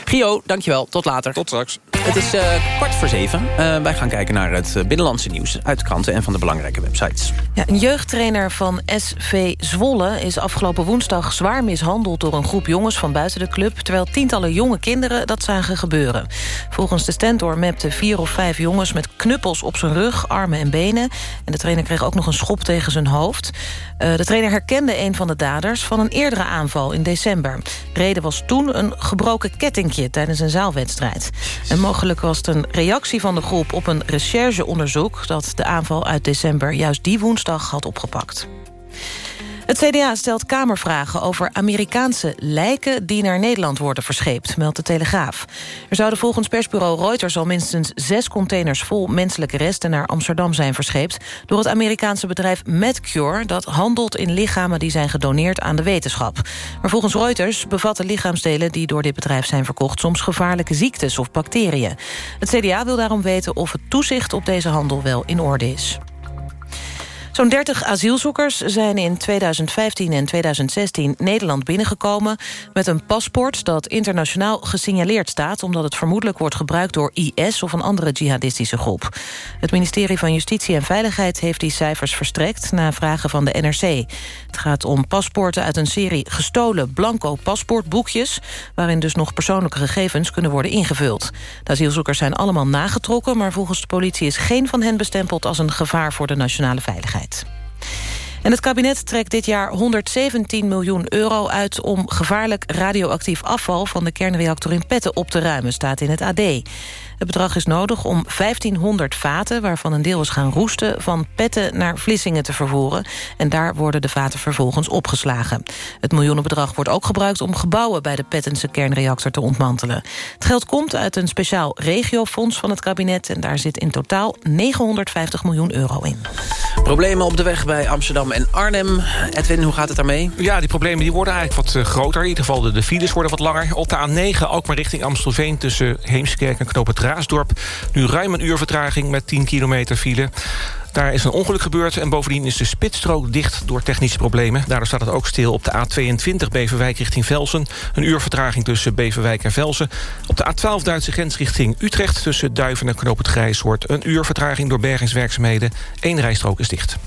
Gio, dankjewel. Tot later. Tot straks. Het is uh, kwart voor zeven. Uh, wij gaan kijken naar het binnenlandse nieuws uit de kranten en van de belangrijke websites. Ja, een jeugdtrainer van SV Zwolle is afgelopen woensdag zwaar mishandeld door een groep jongens van buiten de club, terwijl tientallen jonge kinderen dat zagen gebeuren. Volgens de Stentor mapten vier of vijf jongens met knuppels op zijn rug, armen en benen. En de trainer kreeg ook nog een schop tegen zijn hoofd. Uh, de trainer herkende een van de daders van een eerdere aanval in december. Reden was toen een gebroken kettingje tijdens een zaalwedstrijd. En mogelijk was het een reactie van de groep op een rechercheonderzoek... dat de aanval uit december juist die woensdag had opgepakt. Het CDA stelt Kamervragen over Amerikaanse lijken... die naar Nederland worden verscheept, meldt de Telegraaf. Er zouden volgens persbureau Reuters al minstens zes containers... vol menselijke resten naar Amsterdam zijn verscheept... door het Amerikaanse bedrijf MedCure... dat handelt in lichamen die zijn gedoneerd aan de wetenschap. Maar volgens Reuters bevatten lichaamsdelen... die door dit bedrijf zijn verkocht soms gevaarlijke ziektes of bacteriën. Het CDA wil daarom weten of het toezicht op deze handel wel in orde is. Zo'n 30 asielzoekers zijn in 2015 en 2016 Nederland binnengekomen... met een paspoort dat internationaal gesignaleerd staat... omdat het vermoedelijk wordt gebruikt door IS of een andere jihadistische groep. Het ministerie van Justitie en Veiligheid heeft die cijfers verstrekt... na vragen van de NRC. Het gaat om paspoorten uit een serie gestolen blanco paspoortboekjes... waarin dus nog persoonlijke gegevens kunnen worden ingevuld. De asielzoekers zijn allemaal nagetrokken... maar volgens de politie is geen van hen bestempeld als een gevaar voor de nationale veiligheid. En het kabinet trekt dit jaar 117 miljoen euro uit... om gevaarlijk radioactief afval van de kernreactor in Petten op te ruimen... staat in het AD. Het bedrag is nodig om 1500 vaten, waarvan een deel is gaan roesten... van Petten naar Vlissingen te vervoeren. En daar worden de vaten vervolgens opgeslagen. Het miljoenenbedrag wordt ook gebruikt om gebouwen... bij de Pettense kernreactor te ontmantelen. Het geld komt uit een speciaal regiofonds van het kabinet... en daar zit in totaal 950 miljoen euro in. Problemen op de weg bij Amsterdam en Arnhem. Edwin, hoe gaat het daarmee? Ja, die problemen die worden eigenlijk wat eh, groter. In ieder geval de, de files worden wat langer. Op de A9 ook maar richting Amstelveen... tussen Heemskerk en Knoop het Raasdorp. Nu ruim een uur vertraging met 10 kilometer file. Daar is een ongeluk gebeurd en bovendien is de spitsstrook dicht door technische problemen. Daardoor staat het ook stil op de A22 Beverwijk richting Velsen. Een uur vertraging tussen Beverwijk en Velsen. Op de A12 Duitse grens richting Utrecht tussen Duiven en Knoop het Grijshoort. Een uur vertraging door bergingswerkzaamheden. Eén rijstrook is dicht.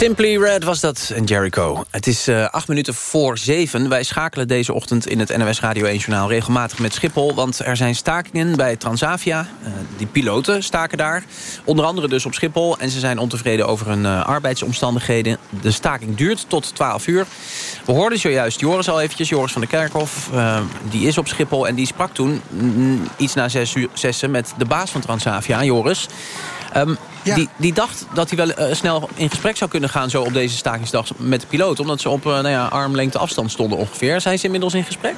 Simply Red was dat en Jericho. Het is uh, acht minuten voor zeven. Wij schakelen deze ochtend in het NOS Radio 1-journaal regelmatig met Schiphol... want er zijn stakingen bij Transavia. Uh, die piloten staken daar. Onder andere dus op Schiphol. En ze zijn ontevreden over hun uh, arbeidsomstandigheden. De staking duurt tot 12 uur. We hoorden zojuist Joris al eventjes, Joris van der Kerkhof. die is op Schiphol en die sprak toen mm, iets na zes uur zessen... met de baas van Transavia, Joris... Um, die, die dacht dat hij wel uh, snel in gesprek zou kunnen gaan... zo op deze stakingsdag met de piloot. Omdat ze op uh, nou ja, armlengte afstand stonden ongeveer. Zijn ze inmiddels in gesprek?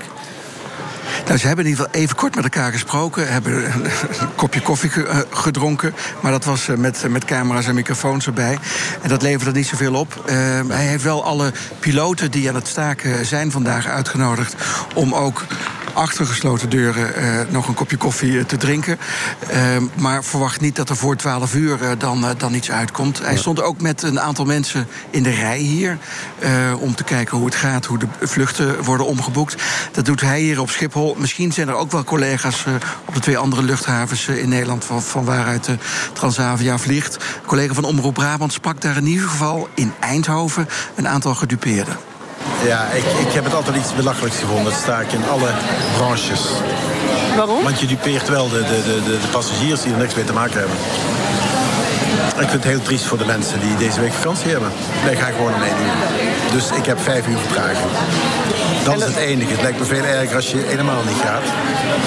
Nou, ze hebben in ieder geval even kort met elkaar gesproken. Hebben een kopje koffie gedronken. Maar dat was met, met camera's en microfoons erbij. En dat leverde niet zoveel op. Uh, hij heeft wel alle piloten die aan het staken zijn vandaag uitgenodigd... om ook achter gesloten deuren uh, nog een kopje koffie uh, te drinken. Uh, maar verwacht niet dat er voor 12 uur dan, dan iets uitkomt. Hij stond ook met een aantal mensen in de rij hier. om te kijken hoe het gaat, hoe de vluchten worden omgeboekt. Dat doet hij hier op Schiphol. Misschien zijn er ook wel collega's op de twee andere luchthavens in Nederland... van, van waaruit Transavia vliegt. Een collega van Omroep Brabant sprak daar in ieder geval in Eindhoven... een aantal gedupeerden. Ja, ik, ik heb het altijd iets belachelijks gevonden. Dat sta ik in alle branches. Waarom? Want je dupeert wel de, de, de, de passagiers die er niks mee te maken hebben. Ik vind het heel triest voor de mensen die deze week vakantie hebben. Wij gaan gewoon meedoen. Dus ik heb vijf uur vertraging. Dat is het enige. Het lijkt me veel erger als je helemaal niet gaat.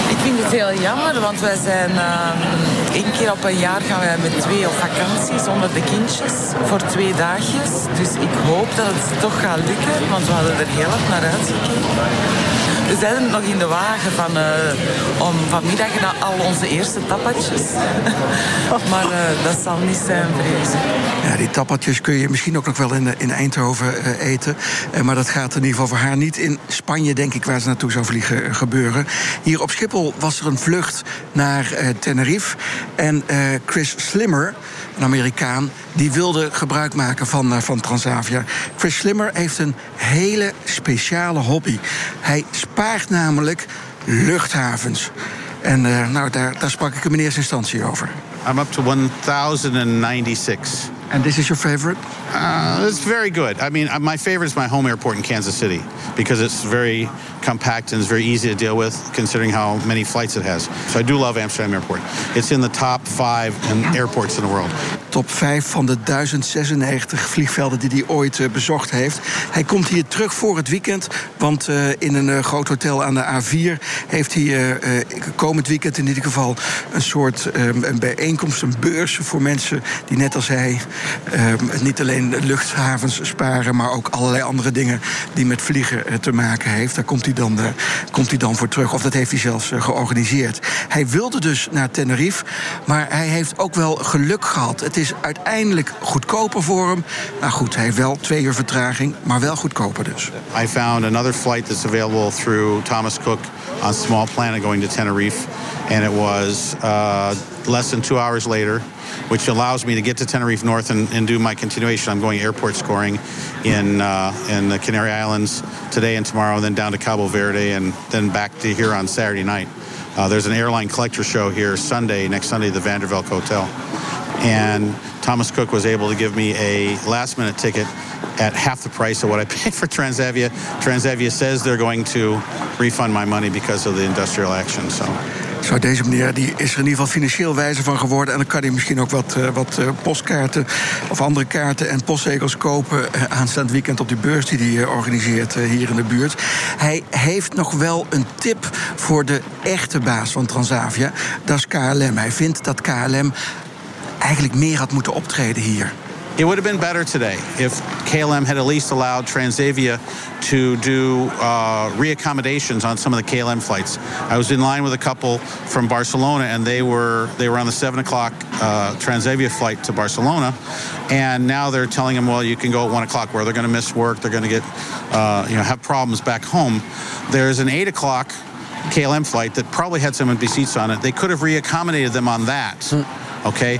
Ik vind het heel jammer, want wij zijn uh, één keer op een jaar gaan wij met twee op vakantie zonder de kindjes voor twee dagjes. Dus ik hoop dat het toch gaat lukken, want we hadden er heel erg naar uitgekeken. We zijn nog in de wagen van, uh, om vanmiddag al onze eerste tappatjes. maar uh, dat zal niet zijn, vrezen. Ja, die tappatjes kun je misschien ook nog wel in, in Eindhoven eten. maar dat gaat in ieder geval voor haar niet in Spanje, denk ik, waar ze naartoe zou vliegen, gebeuren. Hier op Schiphol was er een vlucht naar Tenerife. En Chris Slimmer, een Amerikaan, die wilde gebruik maken van, van Transavia. Chris Slimmer heeft een hele speciale hobby. Hij spaart namelijk luchthavens. En uh, nou, daar, daar sprak ik hem in eerste instantie over. I'm up to 1096. And this is your favorite? Uh, it's very good. I mean, uh, my favorite is my home airport in Kansas City because it's very compact and it's very easy to deal with considering how many flights it has. So I do love Amsterdam Airport. It's in the top five in airports in the world. Top 5 van de 1096 vliegvelden die hij ooit uh, bezocht heeft. Hij komt hier terug voor het weekend, want uh, in een uh, groot hotel aan de A4 heeft hij komend weekend in ieder geval een soort um, een bijeenkomst, een beurs voor mensen die net als hij um, niet alleen luchthavens sparen, maar ook allerlei andere dingen die met vliegen te maken heeft. Daar komt hij dan, komt hij dan voor terug, of dat heeft hij zelfs georganiseerd. Hij wilde dus naar Tenerife, maar hij heeft ook wel geluk gehad. Het is is uiteindelijk goedkoper voor hem. Nou goed, hij heeft wel twee uur vertraging, maar wel goedkoper dus. I found another flight that's available through Thomas Cook on Small Planet going to Tenerife. And it was uh, less than two hours later, which allows me to get to Tenerife North and, and do my continuation. I'm going airport scoring in, uh, in the Canary Islands today and tomorrow, and then down to Cabo Verde, and then back to here on Saturday night. Uh, there's an airline collector show here Sunday, next Sunday, at the Vanderbilt Hotel. And Thomas Cook was able to give me a last minute ticket at half the price of what I paid for Transavia. Transavia says they're going to refund my money because of the industrial action. So. Zo, deze meneer die is er in ieder geval financieel wijzer van geworden. En dan kan hij misschien ook wat, uh, wat uh, postkaarten of andere kaarten en postzegels kopen... Uh, aanstaand weekend op die beurs die hij organiseert hier in de buurt. Hij heeft nog wel een tip voor de echte baas van Transavia. Dat is KLM. Hij vindt dat KLM eigenlijk meer had moeten optreden hier. It would have been better today if KLM had at least allowed Transavia to do uh, reaccommodations on some of the KLM flights. I was in line with a couple from Barcelona, and they were they were on the seven o'clock uh, Transavia flight to Barcelona, and now they're telling them, well, you can go at one o'clock, where they're going to miss work, they're going to get uh, you know have problems back home. There's an eight o'clock KLM flight that probably had some empty seats on it. They could have reaccommodated them on that. Okay,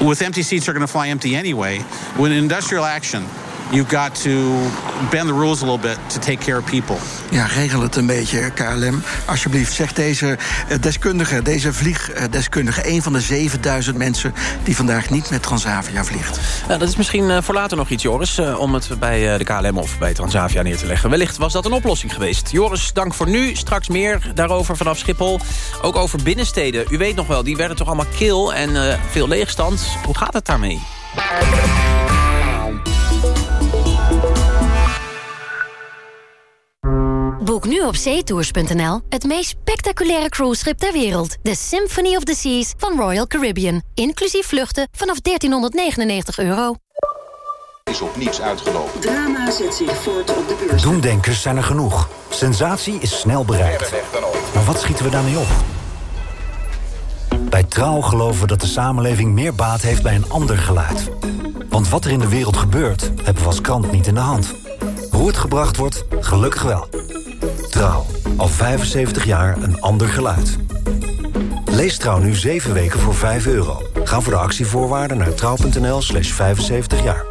with empty seats are going to fly empty anyway. With industrial action, you've got to bend the rules a little bit to take care of people. Ja, regel het een beetje, KLM. Alsjeblieft, zeg deze eh, deskundige, deze vliegdeskundige... een van de 7000 mensen die vandaag niet met Transavia vliegt. Nou, dat is misschien eh, voor later nog iets, Joris... eh, om het bij eh, de KLM of bij Transavia neer te leggen. Wellicht was dat een oplossing geweest. Joris, dank voor nu. Straks meer daarover vanaf Schiphol. Ook over binnensteden. U weet nog wel, die werden toch allemaal kil en eh, veel leegstand. Hoe gaat het daarmee? Boek nu op zeetours.nl het meest spectaculaire cruiseschip ter wereld. De Symphony of the Seas van Royal Caribbean. Inclusief vluchten vanaf 1399 euro. is op niets uitgelopen. Drama zet zich voort op de beurs. Doemdenkers zijn er genoeg. Sensatie is snel bereikt. Maar wat schieten we daarmee op? Bij Trouw geloven we dat de samenleving meer baat heeft bij een ander geluid. Want wat er in de wereld gebeurt, hebben we als krant niet in de hand. Hoe het gebracht wordt, gelukkig wel. Trouw, al 75 jaar een ander geluid. Lees Trouw nu 7 weken voor 5 euro. Ga voor de actievoorwaarden naar trouw.nl slash 75 jaar.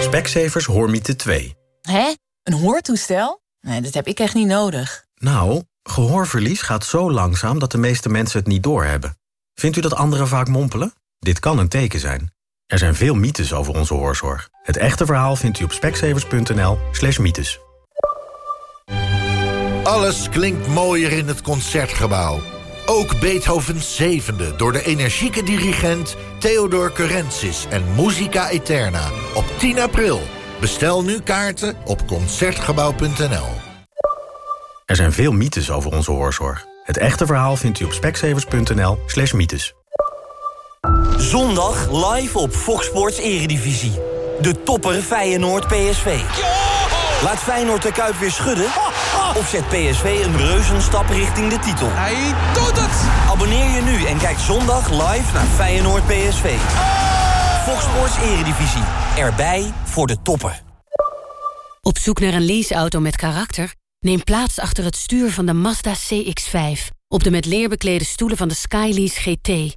Specsavers Hoormiete 2. Hè? Een hoortoestel? Nee, dat heb ik echt niet nodig. Nou, gehoorverlies gaat zo langzaam dat de meeste mensen het niet doorhebben. Vindt u dat anderen vaak mompelen? Dit kan een teken zijn. Er zijn veel mythes over onze hoorzorg. Het echte verhaal vindt u op specsavers.nl slash mythes. Alles klinkt mooier in het Concertgebouw. Ook Beethovens zevende door de energieke dirigent Theodor Curensis en Musica Eterna op 10 april. Bestel nu kaarten op Concertgebouw.nl. Er zijn veel mythes over onze hoorzorg. Het echte verhaal vindt u op specsavers.nl slash mythes. Zondag live op Fox Sports Eredivisie. De topper Feyenoord PSV. Laat Feyenoord de Kuip weer schudden? Of zet PSV een reuzenstap richting de titel? Hij doet het! Abonneer je nu en kijk zondag live naar Feyenoord PSV. Fox Sports Eredivisie. Erbij voor de toppen. Op zoek naar een leaseauto met karakter? Neem plaats achter het stuur van de Mazda CX-5. Op de met leer beklede stoelen van de Skylease GT.